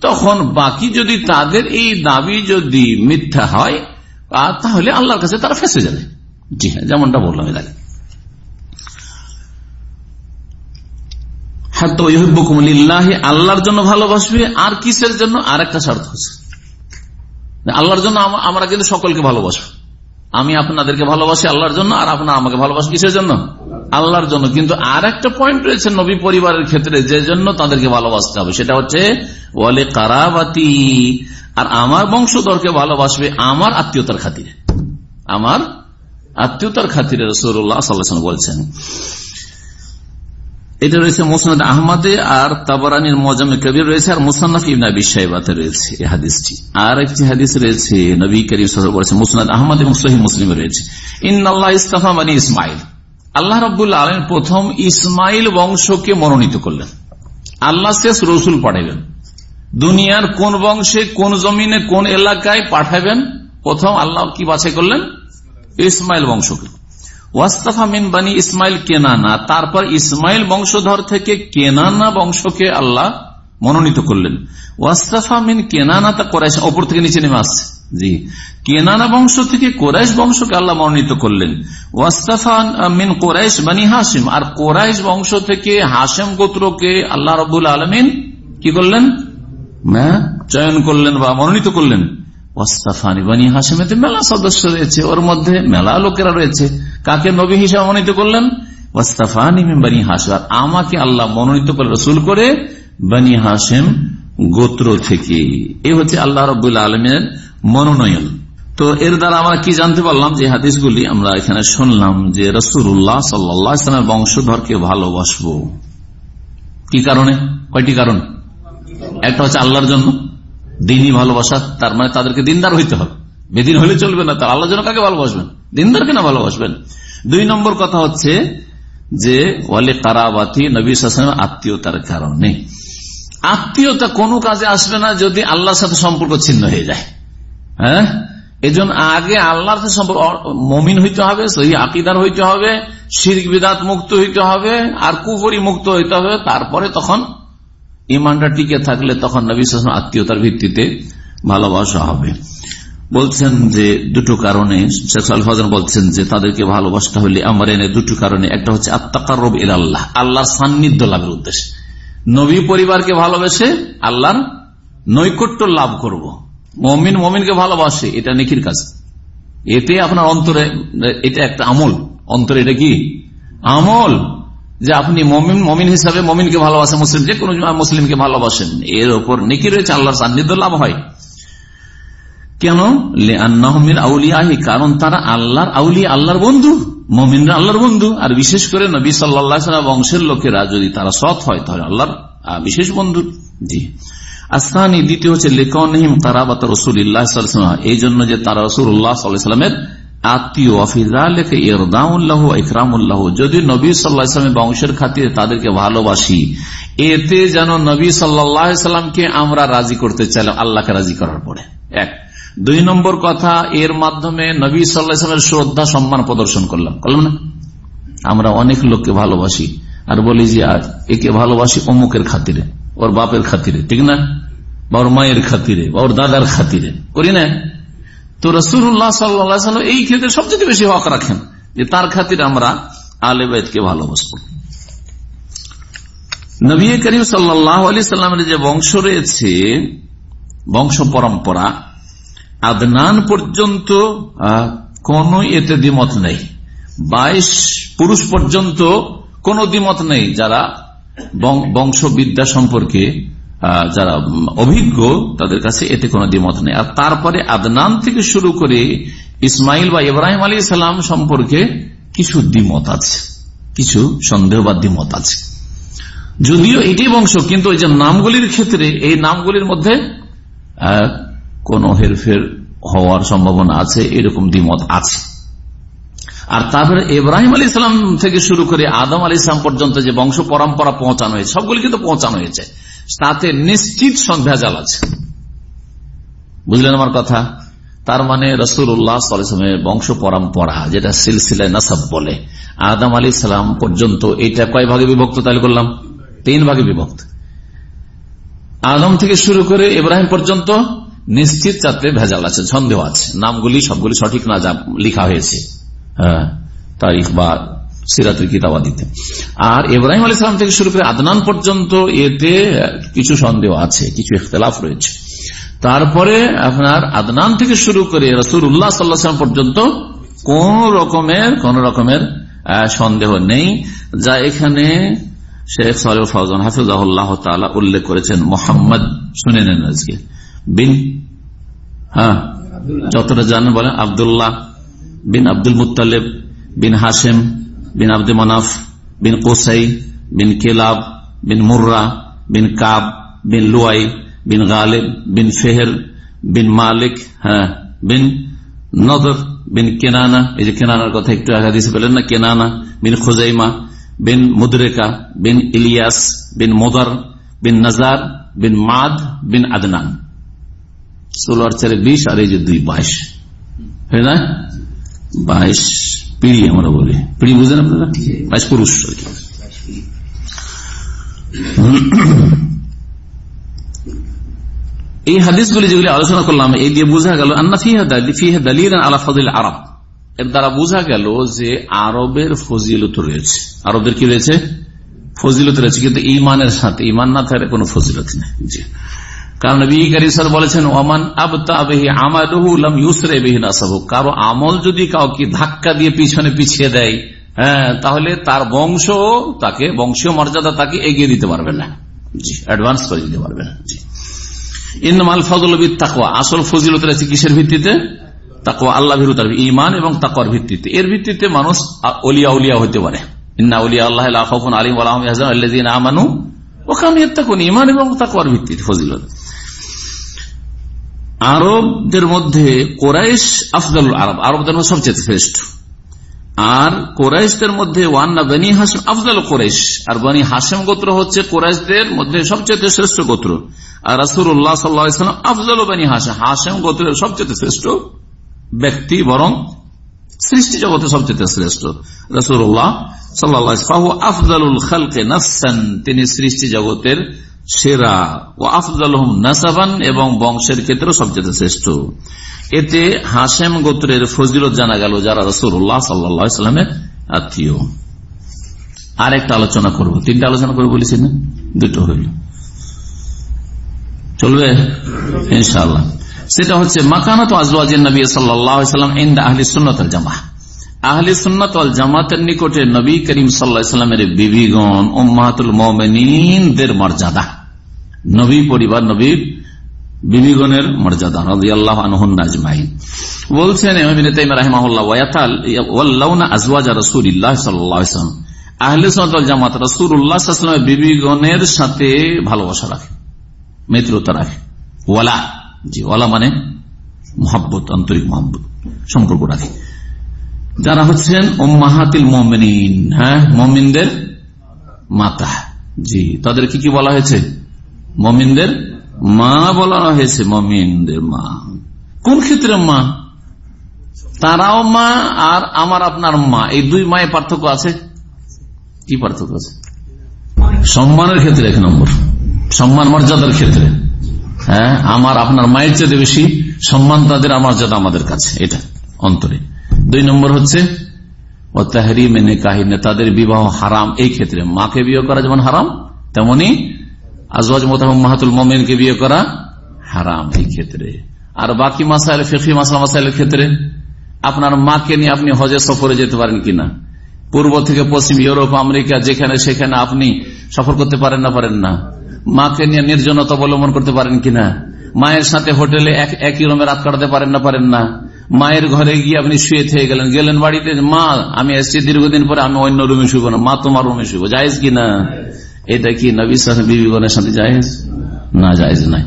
তখন বাকি যদি তাদের এই দাবি যদি মিথ্যা হয় তাহলে আল্লাহর কাছে তারা ফেসে যাবে। জি হ্যাঁ যেমনটা বললাম এর আগে। আল্লাহর জন্য ভালোবাসবে, আর কিসের জন্য? আর একটা স্বার্থ আছে। আল্লাহর জন্য আমরা কিন্তু সকলকে ভালোবাসবো। আমি আপনাদেরকে ভালোবাসি আল্লাহর জন্য, আর আপনার আমাকে ভালোবাসি কিসের জন্য? আল্লাহর জন্য। কিন্তু আর একটা পয়েন্ট রয়েছে নবী পরিবারের ক্ষেত্রে, যে জন্য তাদেরকে ভালোবাসতে হবে। সেটা হচ্ছে বলে কারাবাতি, আর আমার বংশধরকে ভালোবাসবে আমার আত্মীয়তার খাতিরে। আমার আত্মীয়তার খাতিরে রসুল্লাহ সাল্লাহ বলছেন এটা রয়েছে মোসনাদ আহমদে, আর তাবরানির মজামে কবির রয়েছে, আর মুসান্নফ ইবনা বিশাইবাতে রয়েছে এই হাদিসটি। আর একটি হাদিস রয়েছে, নবী করিম বলেছে মুসনাদ আহমদ এবং সহি মুসলিমে রয়েছে। ইন্নআল্লাহ ইস্তাফা মানে ইসমাইল। আল্লাহ রবুল্লা আলম প্রথম ইসমাইল বংশকে মনোনীত করলেন। আল্লাহ শেষ রসুল পাঠাবেন দুনিয়ার কোন বংশে, কোন জমিনে, কোন এলাকায় পাঠাবেন? প্রথম আল্লাহ কি বাছাই করলেন? ইসমাইল বংশকে। ওয়াস্তাফা মিন বানি ইসমাইল কেনানা তারপর ইসমাইল বংশধর থেকে কেনানা বংশকে আল্লাহ মনোনীত করলেন। ওয়াস্তাফা মিন কেনানা তা কোরাইশ ওপর থেকে নিচে নেমে আসছে। জি। কেনানা বংশ থেকে কোরাইশ বংশকে আল্লাহ মনোনীত করলেন। ওয়াস্তাফা মিন কোরাইশ বানি হাসিম আর কোরাইশ বংশ থেকে হাসেম গোত্রকে আল্লাহ রবুল আলমিন কি করলেন? চয়ন করলেন বা মনোনীত করলেন। ওয়াস্তাফানি মেলা সদস্য রয়েছে। ওর মধ্যে মেলা লোকেরা রয়েছে। কাকে নবী হিসাবে মনোনীত করলেন? ওয়াস্তাফানি আমাকে আল্লাহ মনোনীত করে রসুল করে বানি হাসেম গোত্র থেকে। এ হচ্ছে আল্লাহ রবুল্লা আলমের মনোনয়ন। তো এর দ্বারা আমরা কি জানতে পারলাম? যে হাদিসগুলি আমরা এখানে শুনলাম যে রসুল্লাহ সাল্লামের বংশধরকে ভালোবাসবো। কি কারণে? কয়টি কারণ? একটা হচ্ছে আল্লাহর জন্য। দিনই ভালোবাসা, তার মানে তাদেরকে দিনদার হইতে হবে। বেদিন হলে চলবে না, তার আল্লাহ জন্য কাকে ভালোবাসবেন? দিনদারকে না ভালোবাসবেন? দুই নম্বর কথা হচ্ছে যে, ওয়ালে কারাবাতি নবী সালামের আত্মীয়তার কারণে। আত্মীয়তা কোনো কাজে আসবে না যদি আল্লাহর সাথে সম্পর্ক ছিন্ন হয়ে যায়। হ্যাঁ? এজন্য আগে আল্লাহর সাথে সম্পর্ক মমিন হইতে হবে, সহি আকিদার হইতে হবে শির বিদাত মুক্ত হইতে হবে, আর কুফরি মুক্ত হইতে হবে, তারপরে তখন ইমানটা টিকে থাকলে তখন নবী সালাম আত্মীয়তার ভিত্তিতে ভালোবাসা হবে। বলছেন যে দুটো কারণে, শেখ আলফাজন বলছেন যে তাদেরকে ভালোবাসতে হলে আমার এনে দুটো কারণে। একটা হচ্ছে আত্মাকারব ইল আল্লাহ আল্লাহর সান্নিধ্য লাভের উদ্দেশ্যে। নবী পরিবারকে ভালোবেসে আল্লাহর নৈকট্য লাভ করব। মমিন মমিনকে ভালোবাসে, এটা নেকির কাজ। এতে আপনার অন্তরে, এটা একটা আমল। অন্তরে এটা কি? আমল। যে আপনি মমিন মমিন হিসাবে মমিনকে ভালোবাসেন, মুসলিম, যে কোনো মুসলিমকে ভালোবাসেন, এর ওপর নেকি রয়েছে আল্লাহর সান্নিধ্য লাভ হয়। কেন? আউলিয়াহি, কারণ তারা আল্লাহর আউলিয়া, আল্লাহর বন্ধু, মমিনরা আল্লাহর বন্ধু। আর বিশেষ করে নবী সাল্লা বংশের লোকেরা যদি তারা সৎ হয়, তাহলে আল্লাহর বিশেষ বন্ধু। জি। আস্তানি দ্বিতীয় হচ্ছে লেকনহিম তারাবাত রসুল্লাহ এই জন্য যে তারা রসুল্লাহ সাল্লামের যদি নবী সাল্লাহ ইসলামের বংশের খাতিরে তাদেরকে ভালোবাসি, এতে যেন নবী সাল্লামকে আমরা রাজি করতে চাইলাম আল্লাহকে রাজি করার পরে। এক। দুই নম্বর কথা, এর মাধ্যমে নবী সাল্লাহামের শ্রদ্ধা, সম্মান প্রদর্শন করলাম। করলাম না? আমরা অনেক লোককে ভালোবাসি আর বলি যে, আজ একে ভালোবাসি অমুকের খাতিরে, ওর বাপের খাতিরে। ঠিক না? বা ওর মায়ের খাতিরে, বা ওর দাদার খাতিরে। করি না? তো রসুল্লাহ সাল্লাম এই ক্ষেত্রে সবচেয়ে বেশি হক রাখেন যে তার খাতিরে আমরা আলেবাইদকে ভালোবাসব। নবী করিম সাল্লাহ সাল্লামের যে বংশ রয়েছে, বংশ পরম্পরা, আদনান পর্যন্ত কোন এতে দ্বিমত নেই। বাইশ পুরুষ পর্যন্ত কোন দ্বিমত নেই যারা বংশবিদ্যা সম্পর্কে যারা অভিজ্ঞ, তাদের কাছে এতে কোনো দ্বিমত নেই। আর তারপরে আদনান থেকে শুরু করে ইসমাইল বা ইব্রাহিম আলী সালাম সম্পর্কে কিছু দ্বিমত আছে। কিছু সন্দেহ বা দ্বিমত আছে। যদিও এটি বংশ, কিন্তু ওই যে নামগুলির ক্ষেত্রে, এই নামগুলির মধ্যে কোন হেরফের হওয়ার সম্ভাবনা আছে, এরকম দ্বিমত আছে। আর তারপরে ইব্রাহিম আলী ইসলাম থেকে শুরু করে আদম আলী ইসলাম পর্যন্ত যে বংশ পরম্পরা পৌঁছানো হয়েছে, সবগুলি কিন্তু পৌঁছানো হয়েছে। তাতে নিশ্চিত সন্দেহাজাল আছে বুঝলেন আমার কথা? তার মানে রসুল উল্লাহ বংশ পরম্পরা, যেটা সিলসিলায় নাসাব বলে। আদম আলী ইসলাম পর্যন্ত এটা কয় ভাগে বিভক্ত তাহলে করলাম? তিন ভাগে বিভক্ত। আদম থেকে শুরু করে ইব্রাহিম পর্যন্ত নিশ্চিত যাতে ভেজাল আছে, সন্দেহ আছে। নামগুলি সবগুলি সঠিক না লিখা হয়েছে। হ্যাঁ তারিখ বা সিরাতের কিতাবাদিতে আর ইব্রাহিম আলী সালাম থেকে শুরু করে আদনান পর্যন্ত এতে কিছু সন্দেহ আছে কিছু ইখতলাফ রয়েছে। তারপরে আপনার আদনান থেকে শুরু করে রসুল উল্লাহ সাল্লাহাম পর্যন্ত কোন রকমের কোন রকমের সন্দেহ নেই যা এখানে শেখ সালেহ ফৌজান তাআলা উল্লেখ করেছেন। মোহাম্মদ শুনে নেন আজকে। বিন হ্যাঁ যতটা জানেন বলেন আবদুল্লাহ বিন আব্দুল মুতালেব বিন হাসেম বিন আব্দুল মনাফ বিন কোসাই বিন কেলাব বিন মুর্রা বিন কাব বিন লুয়াই বিন গালেব বিন ফেহের বিন মালিক হ্যাঁ বিন নদর বিন কেনানা এই যে কেনানার কথা একটু আগে দিয়েছে বলেন না কেনানা বিন খুজাইমা বিন মুদরেকা বিন ইলিয়াস বিন মোদার বিন নাজার বিন মাদ বিন আদনান ষোলো আর চারে বিশ আর এই যে দুই বাইশ। হয়ে বাইশ। পিড়ি আমরা বলি। পিড়ি বুঝেন আপনারা? বাইশ পুরুষ। এই হাদিসগুলি যেগুলি আলোচনা করলাম, এই দিয়ে বোঝা গেল, আন্না আলা ফজিল আরব। এর দ্বারা বোঝা গেল যে আরবের ফজিলত রয়েছে। আরবের কি রয়েছে? ফজিলত রয়েছে, কিন্তু ইমানের সাথে ইমান না থাকলে কোনো ফজিলত নেই। কারণ বলেছেন ওমান কারও আমল যদি কাউকে ধাক্কা দিয়ে পিছনে পিছিয়ে দেয় হ্যাঁ তাহলে তার বংশ তাকে, বংশীয় মর্যাদা তাকে এগিয়ে দিতে পারবে না। জি অ্যাডভান্স করে দিতে পারবে না। জি। ফজিলত কিসের ভিত্তিতে? আল্লাহ ইমান এবং তাকওয়ার ভিত্তিতে। এর ভিত্তিতে মানুষ অলিয়া উলিয়া হতে পারে। ইন্না উলিয়া আমানু ওয়া কানু এবং তাকওয়ার ভিত্তিতে ফজিলত। আরবদের মধ্যে কোরাইশ আফজাল আরব, আরবদের মধ্যে সবচেয়ে শ্রেষ্ঠ। আর কোরাইশদের মধ্যে ওয়ান্না বনি হাসম আফজাল কোরাইশ। আর বানি হাসেম গোত্র হচ্ছে কোরাইশদের মধ্যে সবচেয়ে শ্রেষ্ঠ গোত্র। আর রাসুল্লাহ সাল্লাম আফজাল বনি হাসেম হাসেম গোত্রের সবচেয়ে শ্রেষ্ঠ ব্যক্তি বরং সৃষ্টি জগতে সবচেয়ে শ্রেষ্ঠ। রসুল্লাহ সাল্লাহ আফজালুল খালকে নাসান তিনি সৃষ্টি জগতের সেরা ও আফজাল নাসাবান এবং বংশের ক্ষেত্রে সবচেয়ে শ্রেষ্ঠ। এতে হাসেম গোত্রের ফজিলত জানা গেল যারা রসুল্লাহ সাল্লামের আত্মীয়। আর একটা আলোচনা করব। তিনটা আলোচনা করব বলেছি না? দুটো হইল। চলবে? ইনশাআল্লাহ। সেটা হচ্ছে মাকানত আজওয়াজের নবী সাল্লাম ইন্দা আহলি সুন্নতল জামা আহলি সুন্নতল জামাতের নিকটে নবী করিম সাল্লামের বিবিগণ মোমেনদের মর্যাদা। নবী পরিবার, নবীর বিবিগণের মর্যাদা রাজি আল্লাহ আনহনাজমাইন বলছেন আহলে জামাত রসুল উল্লাহামের বিবিগণের সাথে ভালোবাসা রাখে, মিত্রতা রাখে। ওয়ালা, জি, ওয়ালা মানে মহাব্বত, আন্তরিক মহাব্বত, সম্পর্ক রাখে। যারা হচ্ছেন ওম্মাহাতিল মমিন হ্যাঁ? মমিনদের মাতা। জি, তাদেরকে কি কি বলা হয়েছে? মমিনদের মা বলা হয়েছে, মমিনদের মা। কোন ক্ষেত্রে মা? তারাও মা আর আমার আপনার মা। এই দুই মায়ের পার্থক্য আছে? কি পার্থক্য আছে? সম্মানের ক্ষেত্রে এক নম্বর। সম্মান মর্যাদার ক্ষেত্রে। হ্যাঁ আমার আপনার মায়ের চেয়ে বেশি সম্মান তাদের, আমার যাদা আমাদের কাছে। এটা অন্তরে। দুই নম্বর হচ্ছে ও মেনে কাহিনে তাদের বিবাহ হারাম, এই ক্ষেত্রে মাকে বিয়ে করা যেমন হারাম, তেমনি আজওয়াজ মাহাতুল মোমেনকে বিয়ে করা হারাম এই ক্ষেত্রে। আর বাকি মাসাইল ফেফি মাসা মাসাইলের ক্ষেত্রে, আপনার মাকে নিয়ে আপনি হজে সফরে যেতে পারেন কিনা? পূর্ব থেকে পশ্চিম ইউরোপ, আমেরিকা, যেখানে সেখানে আপনি সফর করতে পারেন না পারেন না। মাকে নিয়ে নির্জনতা অবলম্বন করতে পারেন কিনা? মায়ের সাথে হোটেলে একই রুমে রাত কাটাতে পারেন না পারেন না। মায়ের ঘরে গিয়ে আপনি শুয়ে থেকে গেলেন। গেলেন বাড়িতে, মা, আমি এসছি দীর্ঘদিন পরে, আমি অন্য রুমে শুভ না। মা, তোমার রুমে শুভ যাইজ কিনা এটা কি নবী বিবিগণের সাথে জায়েজ না জায়েজ নাই।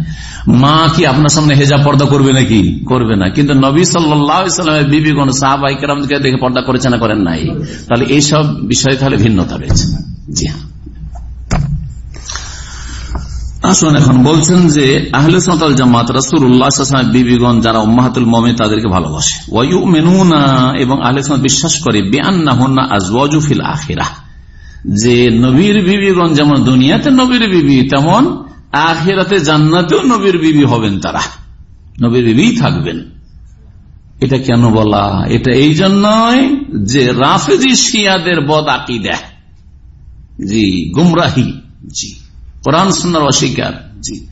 মা কি আপনার সামনে হেজা পর্দা করবে নাকি? করবে না। কিন্তু নবী সাল্লামের বিবিগণ সাহাবাইকে দেখে পর্দা করেছে না, করেন নাই। তাহলে এইসব বিষয়ে তাহলে ভিন্নতা রয়েছে। জি হ্যাঁ। আসুন এখন বলছেন যে আহলে সন্তাল জামাত রাসুল্লাহ বিবিগণ যারা উম্মাহাতুল মমে তাদেরকে ভালোবাসে। ওয়ু এবং আহলে বিশ্বাস করে যে নবীর বিবিগণ যেমন দুনিয়াতে নবীর বিবি, তেমন আখেরাতে জান্নাতেও নবীর বিবি হবেন তারা। নবীর বিবি থাকবেন। এটা কেন বলা? এটা এই জন্যই যে রাফেজি শিয়াদের বদ আকিদা। জি, গুমরাহি। জি। কোরআন সুন্দর অস্বীকার। জি।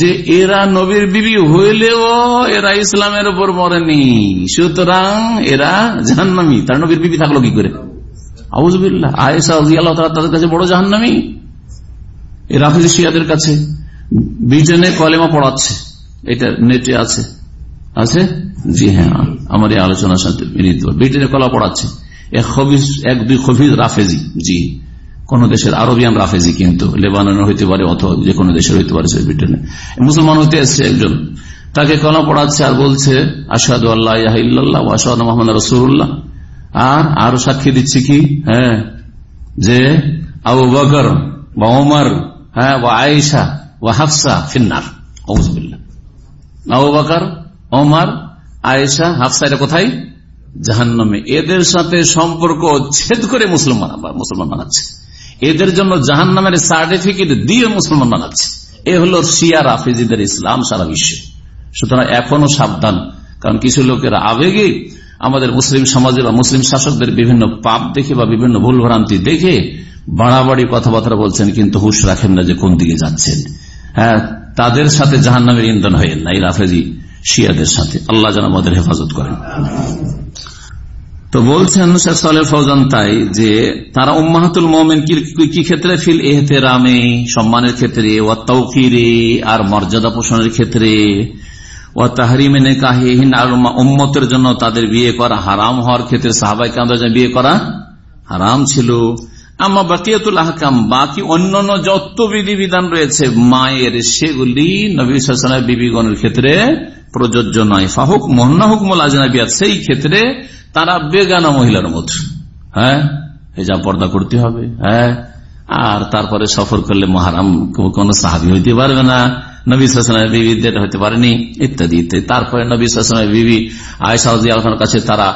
যে এরা নবীর বিবি হইলেও এরা ইসলামের উপর মরেনি। সুতরাং এরা জাহান্নামি। তার নবীর বিবি থাকল কি করে? কাছে ব্রিটেনে কলেমা পড়াচ্ছে। এটা নেটে আছে। আছে? জি হ্যাঁ। আমার এই আলোচনার সাথে ব্রিটেনে কলা পড়াচ্ছে। এক দুই খবিজ রাফেজি। জি। কোন দেশের আরবিয়ান রাফেজি কিন্তু, লেবাননের হইতে পারে অথবা যে কোনো দেশের হইতে পারে ব্রিটেনে। মুসলমান হইতে এসছে একজন। তাকে কলা পড়াচ্ছে আর বলছে আসাদ আল্লাহ ইল্লাহ আসাদ মোহাম্মদ রসুল্লাহ আর, আরও সাক্ষী দিচ্ছে কি? হ্যাঁ যে আবু বকর বা ওমর হ্যাঁ ও আয়েশা ও হাফসা ফিন্নার। ওজবিল্লা আবু বকর ওমর আয়েশা, হাফসা এটা কোথায়? জাহান্নামে। এদের সাথে সম্পর্ক ছেদ করে মুসলমান মুসলমান বানাচ্ছে। এদের জন্য জাহান নামের সার্টিফিকেট দিয়ে মুসলমান বানাচ্ছে। এ হলো শিয়া রাফিজিদের ইসলাম সারা বিশ্বে। সুতরাং এখনও সাবধান, কারণ কিছু লোকের আবেগে আমাদের মুসলিম সমাজে বা মুসলিম শাসকদের বিভিন্ন পাপ দেখে বা বিভিন্ন ভুল ভ্রান্তি দেখে বাড়াবাড়ি কথাবার্তা বলছেন, কিন্তু হুশ রাখেন না যে কোন দিকে যাচ্ছেন। হ্যাঁ তাদের সাথে জাহান নামের ইন্ধন হয়ে নাই রাফেজি শিয়াদের সাথে। আল্লাহ যেন আমাদের হেফাজত করেন। তো বলছেন শেখ সালে ফৌজান তাই যে, তারা উম্মাহাতুল মোমেন কি ক্ষেত্রে? ফিল এহতেরামে সম্মানের ক্ষেত্রে ও তৌকিরে আর মর্যাদা পোষণের ক্ষেত্রে। ও তাহরিমে নেকাহীন আর উম্মতের জন্য তাদের বিয়ে করা হারাম হওয়ার ক্ষেত্রে সাহাবাই কান্দার বিয়ে করা হারাম ছিল। আমা বাকিয়াতুল আহকাম বাকি অন্যান্য যত বিধিবিধান রয়েছে, মায়ের, সেগুলি নবী সালামের বিবিগণের ক্ষেত্রে প্রযোজ্য নয়। ফাহুক মোহনা হুকমুল আজনাবিয়াত সেই ক্ষেত্রে তারা বেগানা মহিলার মতো। হ্যাঁ? হেজা পর্দা করতে হবে হ্যাঁ? আর তারপরে সফর করলে মহারাম কোন সাহাবি হইতে পারবে না। নবী সালামের বিবি হতে পারেনি, ইত্যাদি ইত্যাদি। তারপরে নবী সালামের বিবি আয়সাউদ্দি আলখানের কাছে তারা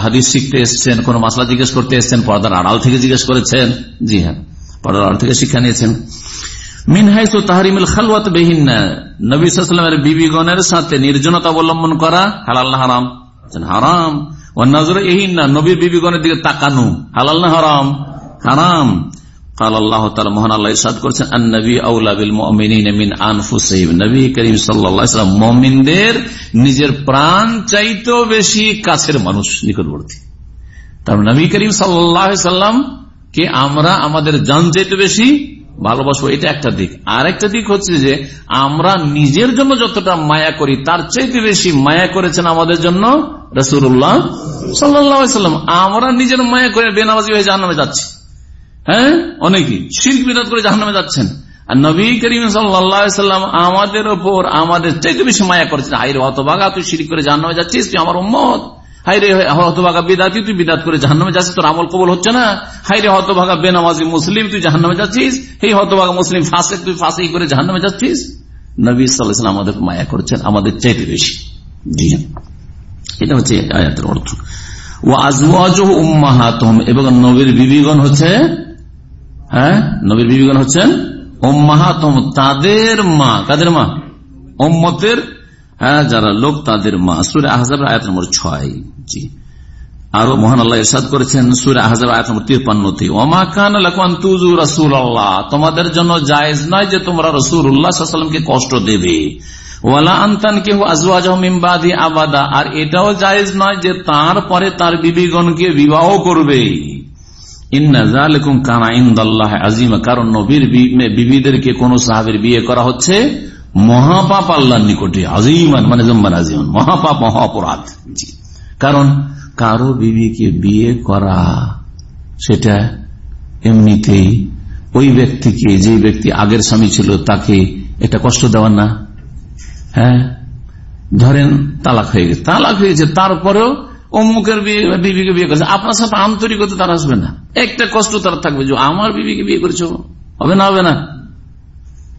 হাদিস শিখতে এসছেন, কোন মাসলা জিজ্ঞেস করতে এসছেন, পর্দার আড়াল থেকে জিজ্ঞেস করেছেন। জি হ্যাঁ পর্দার আড়াল থেকে শিক্ষা নিয়েছেন। বিবিগণের সাথে নির্জনতা অবলম্বন করা হালাল না নবীর বিবিগণের দিকে হালাল না হারাম? হারাম। কাল আল্লাহ তালা মহান আল্লাহ ইসাদ করছেন নবী আউলাবিল মিন আনফুসহিম। নবী করিম সাল্লাম মমিনদের নিজের প্রাণ চাইতেও বেশি কাছের মানুষ, নিকটবর্তী। তার নবী করিম সাল্লাম কে আমরা আমাদের জান চাইতে বেশি ভালোবাসবো, এটা একটা দিক। আর একটা দিক হচ্ছে যে, আমরা নিজের জন্য যতটা মায়া করি, তার চাইতে বেশি মায়া করেছেন আমাদের জন্য রসুল্লাহ সাল্লাম। আমরা নিজের মায়া করে বেনামাজি হয়ে জাহান্নামে যাচ্ছি। হ্যাঁ? অনেকেই শিল্প বিরোধ করে জাহান্নামে যাচ্ছেন। আর নবী করিম সাল্লাম আমাদের ওপর আমাদের চাইতে বেশি মায়া করেছেন। আইরে হতবাগা তুই শিরিক করে জাহান্নামে যাচ্ছিস, তুই আমার উম্মত। হাইরে হতভাগা বিদাতি, তুই বিদাত করে জাহান্নামে যাচ্ছিস, তোর আমল কবল হচ্ছে না। হাইরে হতভাগা বেনামাজি মুসলিম, তুই জাহান্নামে যাচ্ছিস। এই হতভাগা মুসলিম ফাঁসে তুই ফাঁসি করে জাহান্নামে যাচ্ছিস। নবী সাল্লাহ আমাদের মায়া করছেন, আমাদের চাইতে বেশি। জি এটা হচ্ছে আয়াতের অর্থ। ও আজওয়াজ উম্মাহাতম এবং নবীর বিবিগণ হচ্ছে হ্যাঁ? নবীর বিবিগণ হচ্ছেন ওম্মাহাতম তাদের মা। কাদের মা? ওম্মতের হ্যাঁ যারা লোক, তাদের মা। সুরে আহজাব আয়াত নম্বর ছয়। জি। আরও মহান আল্লাহ ইরশাদ করেছেন সুরে আহজাব আয়াত নম্বর তিরপান্নতে ওমা খান তুজু রসুল আল্লাহ তোমাদের জন্য জায়েজ নয় যে তোমরা রসুল উল্লাহামকে কষ্ট দেবে। ওয়ালা আন্তান কেহ আবাদা। আর এটাও জায়েজ নয় যে তার পরে তার বিবিগণকে বিবাহ করবে। কারণ নবীর বিবিদেরকে কোন সাহাবের বিয়ে করা হচ্ছে মহাপাপ আল্লাহর নিকটে, আজিমান মানে জম্মান আজিমান, মহাপাপ মহা অপরাধ কারণ কারও বিবিকে বিয়ে করা, সেটা এমনিতেই ওই ব্যক্তিকে, যে ব্যক্তি আগের স্বামী ছিল, তাকে এটা কষ্ট দেওয়ার না। হ্যাঁ? ধরেন তালাক হয়ে গেছে, তালাক হয়েছে তারপরেও অমুকের বিবিকে বিয়ে করেছে। আপনার সাথে আন্তরিকতা তার আসবে না। একটা কষ্ট তার থাকবে যে, আমার বিবিকে বিয়ে করেছ, হবে না হবে না?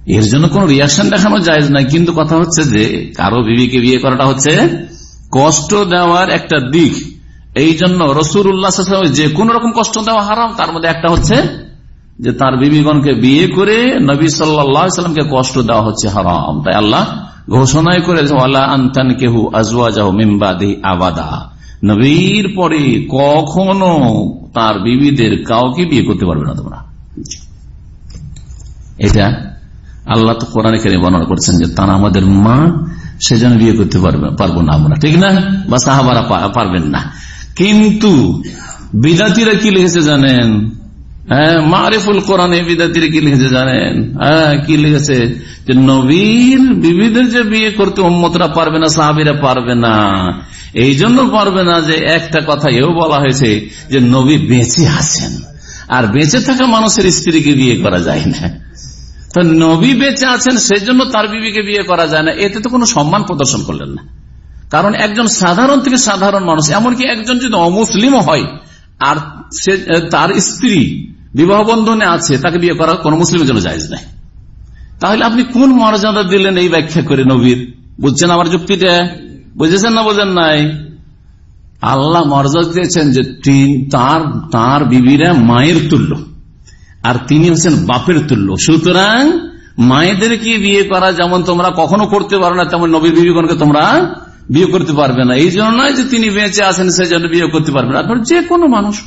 এর জন্য কোন রিয়াকশন দেখানো যায় না, কিন্তু কথা হচ্ছে যে, কারও বিবিকে বিয়ে করাটা হচ্ছে কষ্ট দেওয়ার একটা দিক। এই জন্য রসুর উল্লাহ যে কোন রকম কষ্ট দেওয়া হারাম। তার মধ্যে একটা হচ্ছে যে, তার বিবিগণকে বিয়ে করে নবী সাল্লামকে কষ্ট দেওয়া হচ্ছে হারাম। তাই আল্লাহ ঘোষণায় করে আন্তান কেহু আজওয়া যাহ মিম্বাদি আবাদা। নবীর পরে কখনো তার বিবিদের কাউকে বিয়ে করতে পারবে না তোমরা। এটা আল্লাহ তো কোরআন এখানে বর্ণনা করছেন যে তারা আমাদের মা সেজন্য বিয়ে করতে পারবে, পারব না আমরা, ঠিক না? বা সাহাবারা পারবেন না। কিন্তু বিদাতিরা কি লিখেছে জানেন? হ্যাঁ মারিফুল কোরআন বিদাতিরা কি লিখেছে জানেন? হ্যাঁ কি লিখেছে? যে নবীর বিবিদের যে বিয়ে করতে উম্মতরা পারবে না, সাহাবিরা পারবে না। এই জন্য পারবে না যে একটা কথা এও বলা হয়েছে যে নবী বেঁচে আছেন। আর বেঁচে থাকা মানুষের স্ত্রীকে বিয়ে করা যায় না। তো নবী বেঁচে আছেন সেই জন্য তার বিবিকে বিয়ে করা যায় না। এতে তো কোনো সম্মান প্রদর্শন করলেন না। কারণ একজন সাধারণ থেকে সাধারণ মানুষ, এমনকি একজন যদি অমুসলিম হয়, আর সে, তার স্ত্রী বিবাহ বন্ধনে আছে, তাকে বিয়ে করা কোন মুসলিমের জন্য জায়জ নাই। তাহলে আপনি কোন মর্যাদা দিলেন এই ব্যাখ্যা করে নবীর? বুঝছেন আমার যুক্তিটা? বুঝেছেন না বোঝেন নাই? আল্লাহ মর্যাদা দিয়েছেন যে তার তার বিবিরা মায়ের তুল্য। আর তিনি হচ্ছেন বাপের তুল্য। সুতরাং মায়েদেরকে বিয়ে করা যেমন তোমরা কখনো করতে পারো না, তেমন নবী বিবিগণকে তোমরা বিয়ে করতে পারবে না। এই জন্য নয় যে তিনি বেঁচে আছেন সেই জন্য বিয়ে করতে পারবে না। যে কোনো মানুষ,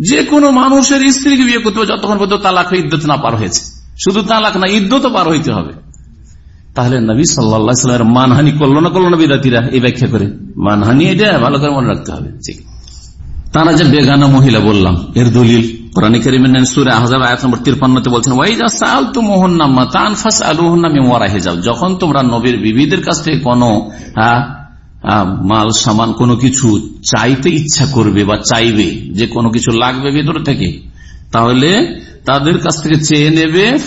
যে কোনো মানুষের স্ত্রীকে বিয়ে করতে হবে যতক্ষণ পর্যন্ত তালাক ইদ্যত না পার হয়েছে। শুধু তালাক না ইদ্যত পার হইতে হবে। তাহলে নবী সাল্লামের মানহানি করল না করল না বিদাতিরা এই ব্যাখ্যা করে। মানহানি এটা, ভালো করে মনে রাখতে হবে। তারা যে বেগানা মহিলা বললাম, এর দলিল যখন তোমরা নবীর বিবিদের কাছ থেকে কোন মাল, সামান কোনো কিছু চাইতে ইচ্ছা করবে বা চাইবে, যে কোনো কিছু লাগবে ভেতর থেকে তাহলে তাদের কাছ থেকে চেয়ে নেবে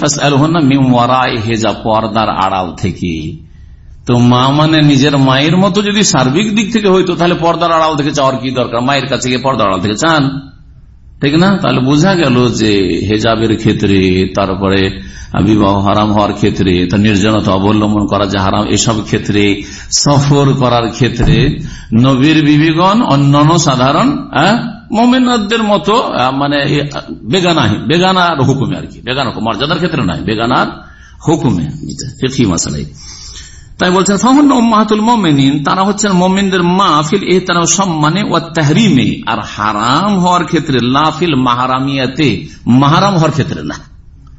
হেজা পর্দার আড়াল থেকে। তো মা মানে নিজের মায়ের মতো যদি সার্বিক দিক থেকে হইতো, তাহলে পর্দার আড়াল থেকে চাওয়ার কি দরকার? মায়ের কাছে গিয়ে পর্দার আড়াল থেকে চান। ঠিক না? তাহলে বোঝা গেল যে হেজাবের ক্ষেত্রে, তারপরে বিবাহ হারাম হওয়ার ক্ষেত্রে তার নির্জনতা অবলম্বন করা যে হারাম, এসব ক্ষেত্রে, সফর করার ক্ষেত্রে, নবীর বিবিগণ অন্যান্য সাধারণ মোমেনদের মতো মানে বেগানা বেগানার হুকুমে আর কি, বেগানা মর্যাদার ক্ষেত্রে নয় বেগানার হুকুমে। মাসালাই তাই বলছেন ফহন মাহাতুল মোমেনিন তারা হচ্ছেন মোমিনদের মাহফিল এ তারা সম্মানে ও তাহরিমে। আর হারাম হওয়ার ক্ষেত্রে লাফিল মাহারামিয়াতে, মাহারাম হওয়ার ক্ষেত্রে না।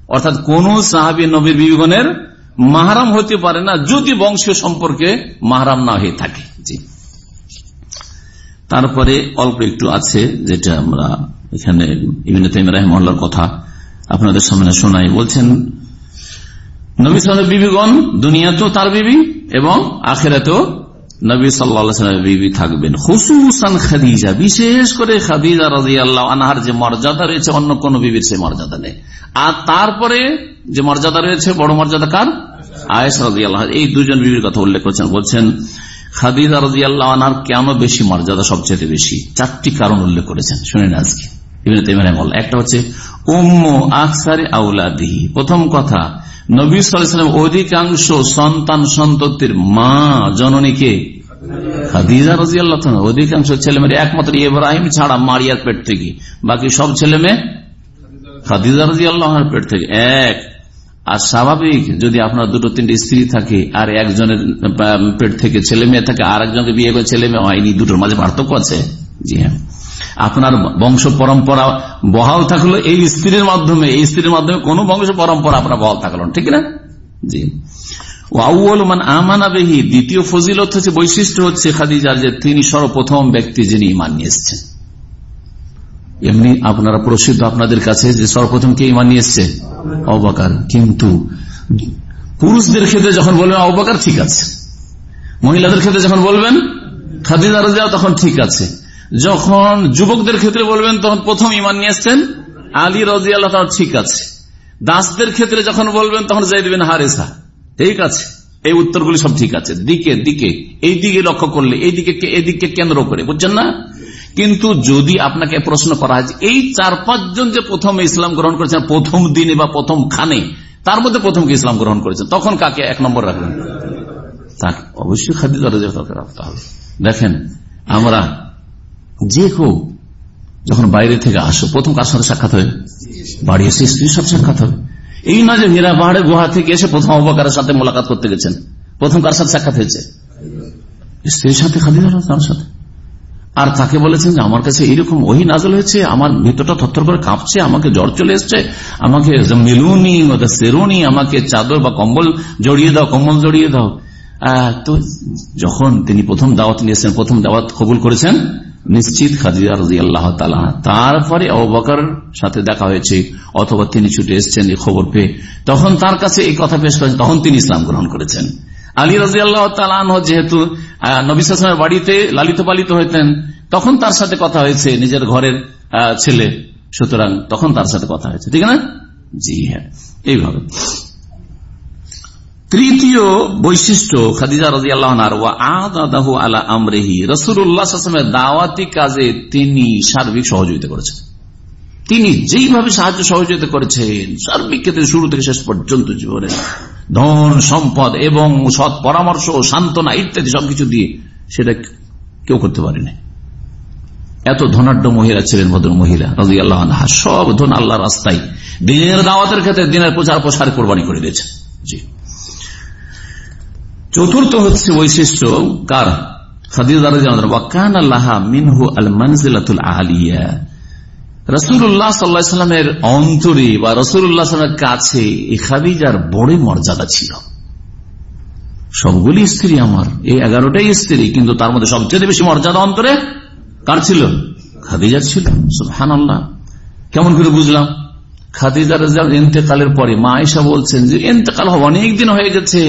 অর্থাৎ কোন সাহাবি নবীর বিবিগণের মাহারাম হতে পারে না, যদি বংশীয় সম্পর্কে মাহারাম না হয়ে থাকে। তারপরে অল্প একটু আছে, যেটা আমরা এখানে ইবিন তাইম কথা আপনাদের সামনে শোনাই। বলছেন, নবী সালের বিবিগণ দুনিয়াতেও তার বিবি এবং আখেরাতেও নবী সাল্লা বিবি থাকবেন। হুসুসান খাদিজা, বিশেষ করে খাদিজা রাজি আল্লাহ আনহার যে মর্যাদা রয়েছে, অন্য কোন বিবির সে মর্যাদা নেই। আর তারপরে যে মর্যাদা রয়েছে, বড় মর্যাদা কার? আয়েস রাজি আল্লাহ এই দুজন বিবির কথা উল্লেখ করছেন। বলছেন খাদিজা রাজি আল্লাহ কেন বেশি, মর্যাদা সবচেয়ে বেশি। চারটি কারণ উল্লেখ করেছেন। শুনেন আজকে। একটা হচ্ছে প্রথম কথা, নবী সালাম অধিকাংশ সন্তান সন্ততির মা জননীকে খাদিজা রাজি আল্লাহ অধিকাংশ ছেলে মেয়ে একমাত্র ইব্রাহিম ছাড়া মারিয়ার পেট থেকে। বাকি সব ছেলে মেয়ে খাদিজা রাজি পেট থেকে। এক আর স্বাভাবিক যদি আপনার দুটো, তিনটে স্ত্রী থাকে আর একজনের পেট থেকে ছেলে মেয়ে থাকে, আর একজনকে বিয়ে করে ছেলে মেয়ে, হয়নি, দুটোর মাঝে পার্থক্য আছে? জি হ্যাঁ। আপনার বংশ পরম্পরা বহাল থাকল এই স্ত্রীর মাধ্যমে, এই স্ত্রীর মাধ্যমে কোন বংশ পরম্পরা আপনার বহাল থাকল ঠিক না? জি। দ্বিতীয় ফজিলত হচ্ছে, বৈশিষ্ট্য হচ্ছে খাদিজার যে তিনি সর্বপ্রথম ব্যক্তি যিনি ইমান নিয়ে এসছেন। এমনি আপনারা প্রসিদ্ধ আপনাদের কাছে যে সর্বপ্রথম কে ইমান নিয়ে এসছে অবাকার কিন্তু পুরুষদের ক্ষেত্রে যখন বলবেন অবাকার ঠিক আছে। মহিলাদের ক্ষেত্রে যখন বলবেন, খাদিজা রাজিয়া তখন ঠিক আছে। যখন যুবকদের ক্ষেত্রে বলবেন, তখন প্রথম ইমান নিয়ে এসছেন আলী রাজি আল্লাহ ঠিক আছে। দাসদের ক্ষেত্রে যখন বলবেন, তখন যাই দিবেন হারেসা, ঠিক আছে। এই উত্তরগুলি সব ঠিক আছে। দিকে দিকে, এই দিকে লক্ষ্য করলে, এই দিকে এদিকে কেন্দ্র করে, বুঝছেন না? কিন্তু যদি আপনাকে প্রশ্ন করা হয় এই চার, পাঁচজন যে প্রথম ইসলাম গ্রহণ করেছেন, প্রথম দিনে বা প্রথম খানে, তার মধ্যে প্রথম ইসলাম গ্রহণ করেছেন? তখন কাকে? এক নম্বর রাখবেন। তাকে, অবশ্যই খাদ্য রাখতে হবে। দেখেন, আমরা যে কেউ যখন বাইরে থেকে আসো, প্রথম কার সাথে সাক্ষাৎ হবে বাড়ি এসে স্ত্রীর সাথে সাক্ষাৎ হবে এই না যে হীরা পাহাড়ে, গুহা থেকে এসে প্রথম অবকারের সাথে মোলাকাত করতে গেছেন। প্রথম কার সাথে সাক্ষাৎ হয়েছে? স্ত্রীর সাথে খাদিজা তার সাথে। আর তাকে বলেছেন যে আমার কাছে এইরকম ওই নাজল হয়েছে, আমার ভিতরটা থর করে কাঁপছে, আমাকে জ্বর চলে এসছে, আমাকে মেলুনি সেরুনি, আমাকে চাদর বা কম্বল জড়িয়ে দাও, কম্বল জড়িয়ে দাও। তো যখন তিনি প্রথম দাওয়াত নিয়েছেন, প্রথম দাওয়াত কবুল করেছেন, নিশ্চিত খাদিজা রাজি আল্লাহ তারপরে অবাকার সাথে দেখা হয়েছে, অথবা তিনি ছুটে এসছেন এই খবর পেয়ে। তখন তার কাছে এই কথা পেশ করেছেন, তখন তিনি ইসলাম গ্রহণ করেছেন। আলী রাজি আল্লাহ যেহেতু নবিসের বাড়িতে লালিত পালিত হইতেন, তখন তার সাথে কথা হয়েছে নিজের ঘরের ছেলে। সুতরাং তখন তার সাথে কথা হয়েছে। ঠিক না? জি হ্যাঁ। এইভাবে। তৃতীয় বৈশিষ্ট্য, খাদিজা রাজি আল্লাহ আলা আমরেহি। রসুল্লাহামের দাওয়াতি কাজে তিনি সার্বিক সহযোগিতা করেছেন। তিনি যেইভাবে সাহায্য সহযোগিতা করেছেন, সার্বিক ক্ষেত্রে শুরু থেকে শেষ পর্যন্ত জীবনে। ধন, সম্পদ এবং সৎ পরামর্শ, সান্ত্বনা ইত্যাদি সবকিছু দিয়ে সেটা কেউ করতে পারেনি। এত ধনাঢ্য মহিলা ছিলেন ভদ্র মহিলা রাজি আল্লাহ সব ধন আল্লাহ রাস্তায়। দিনের দাওয়াতের ক্ষেত্রে দিনের প্রচার প্রসার কোরবানি করে দিয়েছে। জি। চতুর্থ হচ্ছে বৈশিষ্ট্য কার? মিনহু আল মনজিলাতুল আলিয়া। রসুল্লাহ সাল্লামের অন্তরে বা রসুল্লাহামের কাছে এই খাদিজার বড় মর্যাদা ছিল। সবগুলি স্ত্রী আমার, এই এগারোটাই স্ত্রী, কিন্তু তার মধ্যে সবচেয়ে বেশি মর্যাদা অন্তরে কার ছিল? খাদিজার ছিল হান কেমন করে বুঝলাম? খাদিজার ইন্তেকালের পরে মা বলছেন যে ইন্তেকাল অনেকদিন হয়ে গেছে।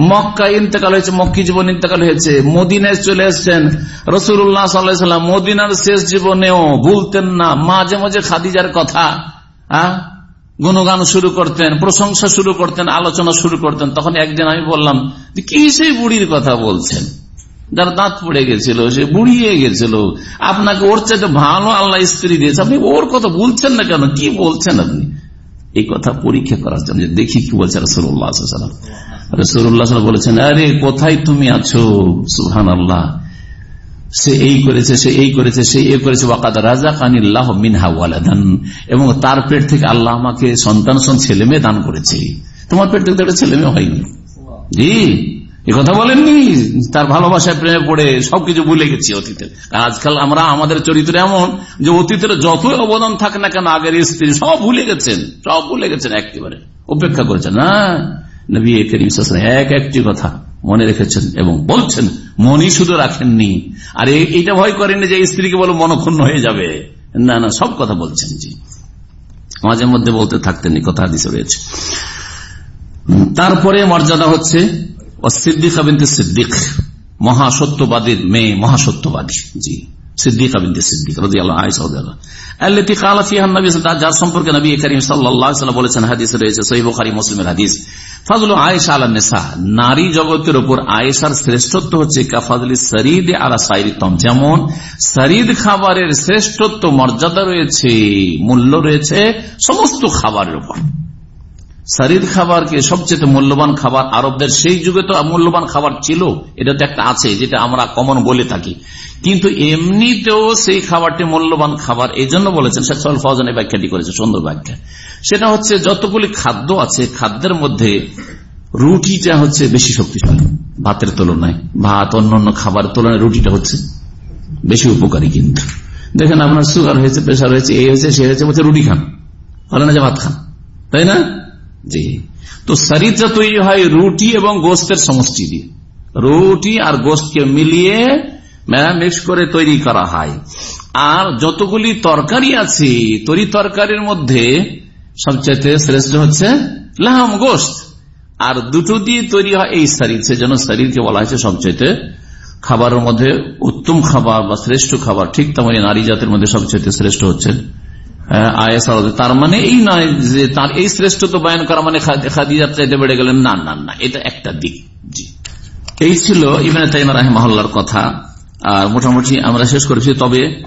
মক্কা ইন্তেকাল হয়েছে, মক্কি জীবন ইন্তেকাল হয়েছে। মদিনায় চলে এসছেন রসুল্লাহ সাল্লাম। মদিনার শেষ জীবনেও ভুলতেন না। মাঝে মাঝে খাদিজার কথা গুণগান শুরু করতেন, প্রশংসা শুরু করতেন, আলোচনা শুরু করতেন। তখন একদিন আমি বললাম কি সেই বুড়ির কথা বলছেন? যার দাঁত পড়ে গেছিল, সে বুড়িয়ে গেছিল। আপনাকে ওর চাইতে ভালো আল্লাহ স্ত্রী দিয়েছে। আপনি ওর কথা বলছেন না কেন? কি বলছেন আপনি? এই কথা পরীক্ষা করার জন্য দেখি কি বলছে রসুল্লাহ রসুল্লাহ বলেছেন, আরে, কোথায় তুমি আছো? সুহান আল্লাহ সে এই করেছে, সে এই করেছে, সে এ করেছে। ওয়াকাদ রাজা কানিল্লাহ মিনহা এবং তার পেট থেকে আল্লাহ আমাকে সন্তান ছেলে মেয়ে দান করেছে। তোমার পেট থেকে একটা ছেলে মেয়ে হয়নি। জি, এ কথা বলেননি? তার ভালোবাসায় প্রেমে পড়ে সবকিছু ভুলে গেছি অতীতের। আজকাল আমরা, আমাদের চরিত্র এমন যে অতীতের যতই অবদান থাকে না কেন, আগের স্ত্রী সব ভুলে গেছেন, সব ভুলে গেছেন একেবারে। অপেক্ষা করেছেন, না? নবী করিম এক একটি কথা মনে রেখেছেন এবং বলছেন, মনই শুধু রাখেননি। আর ভয় যে স্ত্রীকে বলো হয়ে যাবে। না না, সব কথা বলছেন জি। মাঝে মধ্যে বলতে থাকতেন কথা রয়েছে। তারপরে মর্যাদা হচ্ছে সিদ্দিক বিনতে সিদ্দিক, মহাসত্যবাদীর মেয়ে, মহাসত্যবাদী, জি। সিদ্দিকা বিনতে সিদ্দিক রাজি আল্লাহ যার সম্পর্কে নবী করিম সাল্লাল্লাহু বলেছেন, হাদিস রয়েছে, সহিহ মুসলিমের হাদিস। ফাজল আয়েশা আলা নেশা নারী জগতের উপর আয়েশার শ্রেষ্ঠত্ব হচ্ছে কাফাজলি শরীদ আলা সাইরিতম যেমন, সরিদ খাবারের শ্রেষ্ঠত্ব মর্যাদা রয়েছে, মূল্য রয়েছে সমস্ত খাবারের উপর। শরিদ খাবারকে সবচেয়ে মূল্যবান খাবার? আরবদের সেই যুগে তো মূল্যবান খাবার ছিল। এটা তো একটা আছে, যেটা আমরা কমন বলে থাকি। কিন্তু এমনিতেও সেই খাবারটি মূল্যবান খাবার। এই জন্য বলেছেন শেখ সাল এই ব্যাখ্যাটি করেছে, সুন্দর ব্যাখ্যা। সেটা হচ্ছে যতগুলি খাদ্য আছে, খাদ্যের মধ্যে রুটিটা হচ্ছে বেশি শক্তিশালী। ভাতের তুলনায়। ভাত, অন্যান্য খাবার তুলনায় রুটিটা হচ্ছে বেশি উপকারী কিন্তু। দেখেন আপনার সুগার হয়েছে প্রেশার হয়েছে, এই হয়েছে, সে হয়েছে, বলছে রুটি খান। বলে না যে ভাত খান। তাই না? জি। তো শরীরটা তৈরি হয় রুটি এবং গোস্তের সমষ্টি দিয়ে। রুটি আর গোস্তকে মিলিয়ে মিক্স করে তৈরি করা হয়। আর যতগুলি তরকারি আছে, তরি তরকারির মধ্যে সবচাইতে শ্রেষ্ঠ হচ্ছে লাহাম গোস্ত। আর দুটো দিয়ে তৈরি হয় এই শরীর সেজন্য শরীরকে বলা হয়েছে সবচাইতে খাবারের মধ্যে উত্তম খাবার বা শ্রেষ্ঠ খাবার। ঠিক তেমনি নারী জাতের মধ্যে সবচাইতে শ্রেষ্ঠ হচ্ছে তার মানে এই নয় যে তার এই শ্রেষ্ঠত্ব বয়ান করা মানে খাদিজার চাইতে বেড়ে গেলেন। না না না, এটা একটা দিক। এই ছিল ইবেন তাইমা রাহেমাহল্লার কথা। আর মোটামুটি আমরা শেষ করেছি। তবে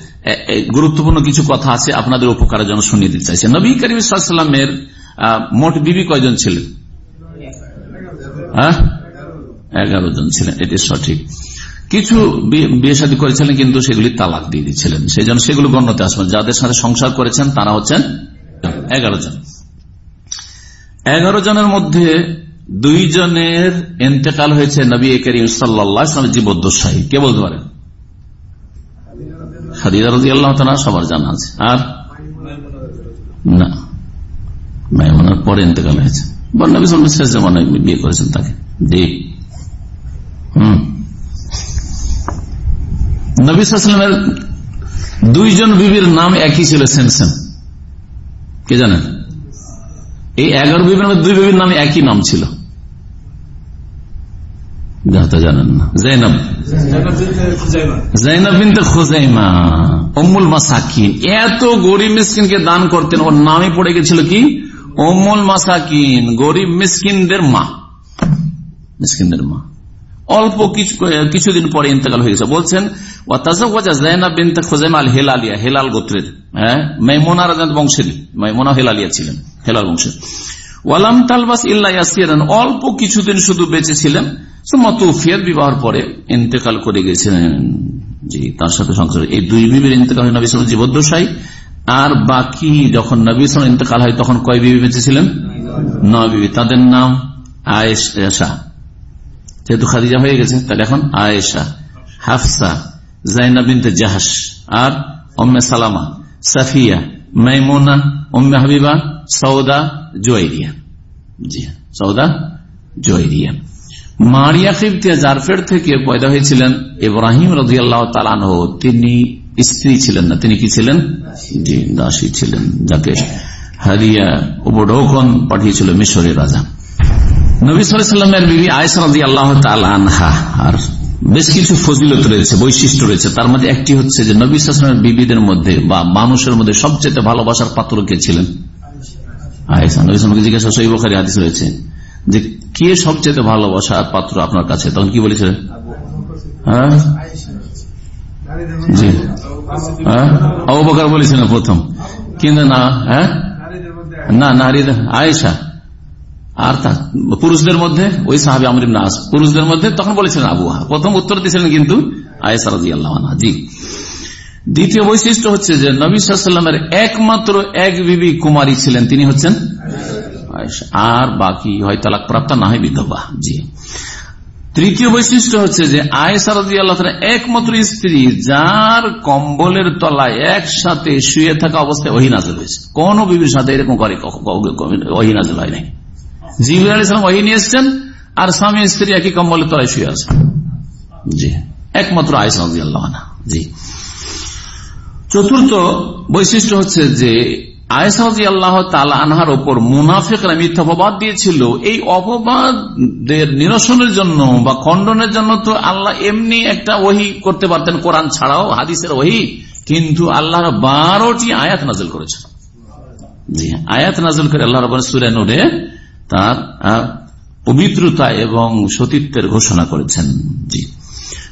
গুরুত্বপূর্ণ কিছু কথা আছে আপনাদের উপকারের জন্য শুনিয়ে দিতে চাইছে। নবী করিম সাল্লামের মোট বিবি কয়জন ছিলেন? হ্যাঁ? এগারো জন ছিলেন। এটি সঠিক। কিছু বিয়ে শাদী করেছিলেন, কিন্তু সেগুলি তালাক দিয়ে দিচ্ছিলেন। সেই জন্য সেগুলো গণ্যতে আসবেন যাদের সাথে সংসার করেছেন, তারা হচ্ছেন এগারো জন। এগারো জনের মধ্যে দুই জনের এন্তেকাল হয়েছে নবী করিম সাল্লামের জীবদ্দশাহী কে বলতে পারেন সবার জানা আছে। আর? না। মাইমনার পরে ইন্তেকাল হয়েছে। নবী সাল্লাম বিয়ে করেছেন তাকে। জি। হম। নবী সাল্লামের দুইজন বিবির নাম একই ছিল সেম কে জানেন? এই এগারো বিবির দুই বিবির নামে একই নাম ছিল। এত গরিব মিসকিনকে দান করতেন, ওর নামে পড়ে গেছিল কি? অমুল মাসাকিন, গরিব মিসকিনদের মা। মিসকিনদের মা। অল্প কিছুদিন পরে ইন্তেকাল হয়ে গেছে। বলছেন গোত্রের হ্যাঁ? মেমোনা বংশের মেমোনা ছিলেন বংশের। অল্প কিছুদিন শুধু বিবাহের পরে ইন্তেকাল করে গেছিলেন জি, তার সাথে সংসার। এই দুই বিবির ইন্তেকাল হয় নবী সালাম জীবদ্দশাই আর বাকি যখন নবী সালাম ইন্তেকাল হয়, তখন কয় বিবি বেঁচে ছিলেন? নয় বিবি। তাদের নাম আয়েশা। যেহেতু খাদিজা হয়ে গেছে, তাহলে এখন আয়েশা, হাফসা জাইনা বিনতে জাহাস আর অম্মে সালামা, সাফিয়া, মাইমোনা অম্মে হাবিবা সৌদা জোয়াইরিয়া। জি সৌদা জোয়াইরিয়া। মারিয়া খিবতিয়া জারফের থেকে পয়দা হয়েছিলেন ইব্রাহিম রাজিয়াল্লাহ তালানহ তিনি স্ত্রী ছিলেন না। তিনি কি ছিলেন? জি, দাসী ছিলেন। যাকে হারিয়া ওবডোকন পাঠিয়েছিল মিশরের রাজা। নবী বিবি আয়সারদি আল্লাহ আনহা, আর বেশ কিছু ফজিলত রয়েছে, বৈশিষ্ট্য রয়েছে। তার মধ্যে একটি হচ্ছে যে বিবিদের মধ্যে বা মানুষের মধ্যে সবচেয়ে ভালোবাসার পাত্র কে ছিলেন? ভালোবাসার পাত্র আপনার কাছে? তখন কি বলেছিলেন? হ্যাঁ? জি। হ্যাঁ? বলেছিলেন প্রথম। কিন্তু না হ্যাঁ? না, নারীদের আয়েশা। আর পুরুষদের মধ্যে, ওই সাহাবি আমর নাস পুরুষদের মধ্যে তখন বলেছিলেন আবুহা প্রথম উত্তর দিয়েছিলেন কিন্তু আয়েসা আল্লাহ জি। দ্বিতীয় বৈশিষ্ট্য হচ্ছে যে, নবী সাল্লামের একমাত্র এক বিবি কুমারী ছিলেন, তিনি হচ্ছেন আর বাকি হয় তালাক প্রাপ্ত না হয় বিধবা। জি। তৃতীয় বৈশিষ্ট্য হচ্ছে যে আয়সারদি আল্লাহ একমাত্র স্ত্রী, যার কম্বলের তলায় একসাথে শুয়ে থাকা অবস্থায় ওহিনাজল হয়েছে। কোন বিবির সাথে এরকম করে ওহিনাজল হয় নাই। জিবির আলী ইসলাম ওহি নিয়ে এসছেন আর স্বামী স্ত্রী একই কম্বলের তলায় শুয়ে আছে জি। একমাত্র জি। চতুর্থ বৈশিষ্ট্য হচ্ছে যে আল্লাহ আনহার ওপর মুনাফিকরা মিথ্যা অপবাদ দিয়েছিল। এই অপবাদের নিরসনের জন্য বা খণ্ডনের জন্য তো আল্লাহ এমনি একটা ওহি করতে পারতেন কোরআন ছাড়াও হাদিসের ওহি কিন্তু আল্লাহর বারোটি আয়াত নাজল করেছেন। জি। আয়াত নাজল করে আল্লাহ রব সুরে নোরে তার পবিত্রতা এবং সতীত্বের ঘোষণা করেছেন। জি।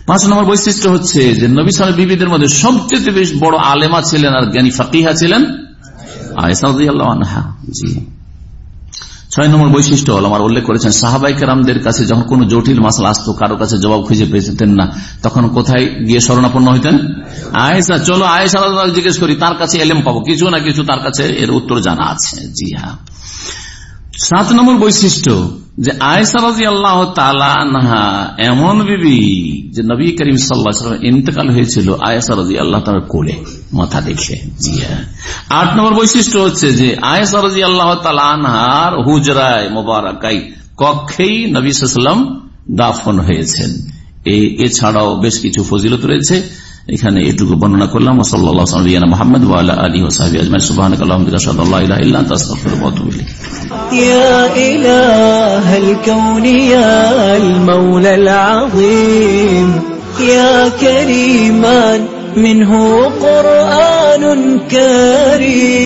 পাঁচ নম্বর বৈশিষ্ট্য হচ্ছে যে নবী সাল বিবিদের মধ্যে সবচেয়ে বেশ বড় আলেমা ছিলেন আর জ্ঞানী ফাকিহা ছিলেন জি। ছয় নম্বর বৈশিষ্ট্য হল, আমার উল্লেখ করেছেন সাহাবাইকার কাছে যখন কোন জটিল মাসাল আসতো, কারও কাছে জবাব খুঁজে পেতেন না। তখন কোথায় গিয়ে স্মরণাপন্ন হইতেন? আয়েসা চলো আয়েসা জিজ্ঞেস করি, তার কাছে এলেম পাবো? কিছু না কিছু তার কাছে এর উত্তর জানা আছে। জি হ্যাঁ। সাত নম্বর বৈশিষ্ট্য যে আয়সারাজি আল্লাহ তালানহা এমন বিবি যে নবী করিম সাল্লাহ ইন্তকাল হয়েছিল আয়সারাজি আল্লাহ তার কোলে, মাথা দেখে। আট নম্বর বৈশিষ্ট্য হচ্ছে যে আয়সারাজি আল্লাহ তালানহার হুজরায় মোবারকাই কক্ষেই নবী সাল্লাম দাফন হয়েছেন। এছাড়াও বেশ কিছু ফজিলত রয়েছে। এখানে এটুকু বর্ণনা করলাম সাল্লাহ মোহাম্মদ আলী ওসাহাবি আজমাই সুবাহ يا إله الكون يا المولى العظيم يا كريما منه قرآن كريم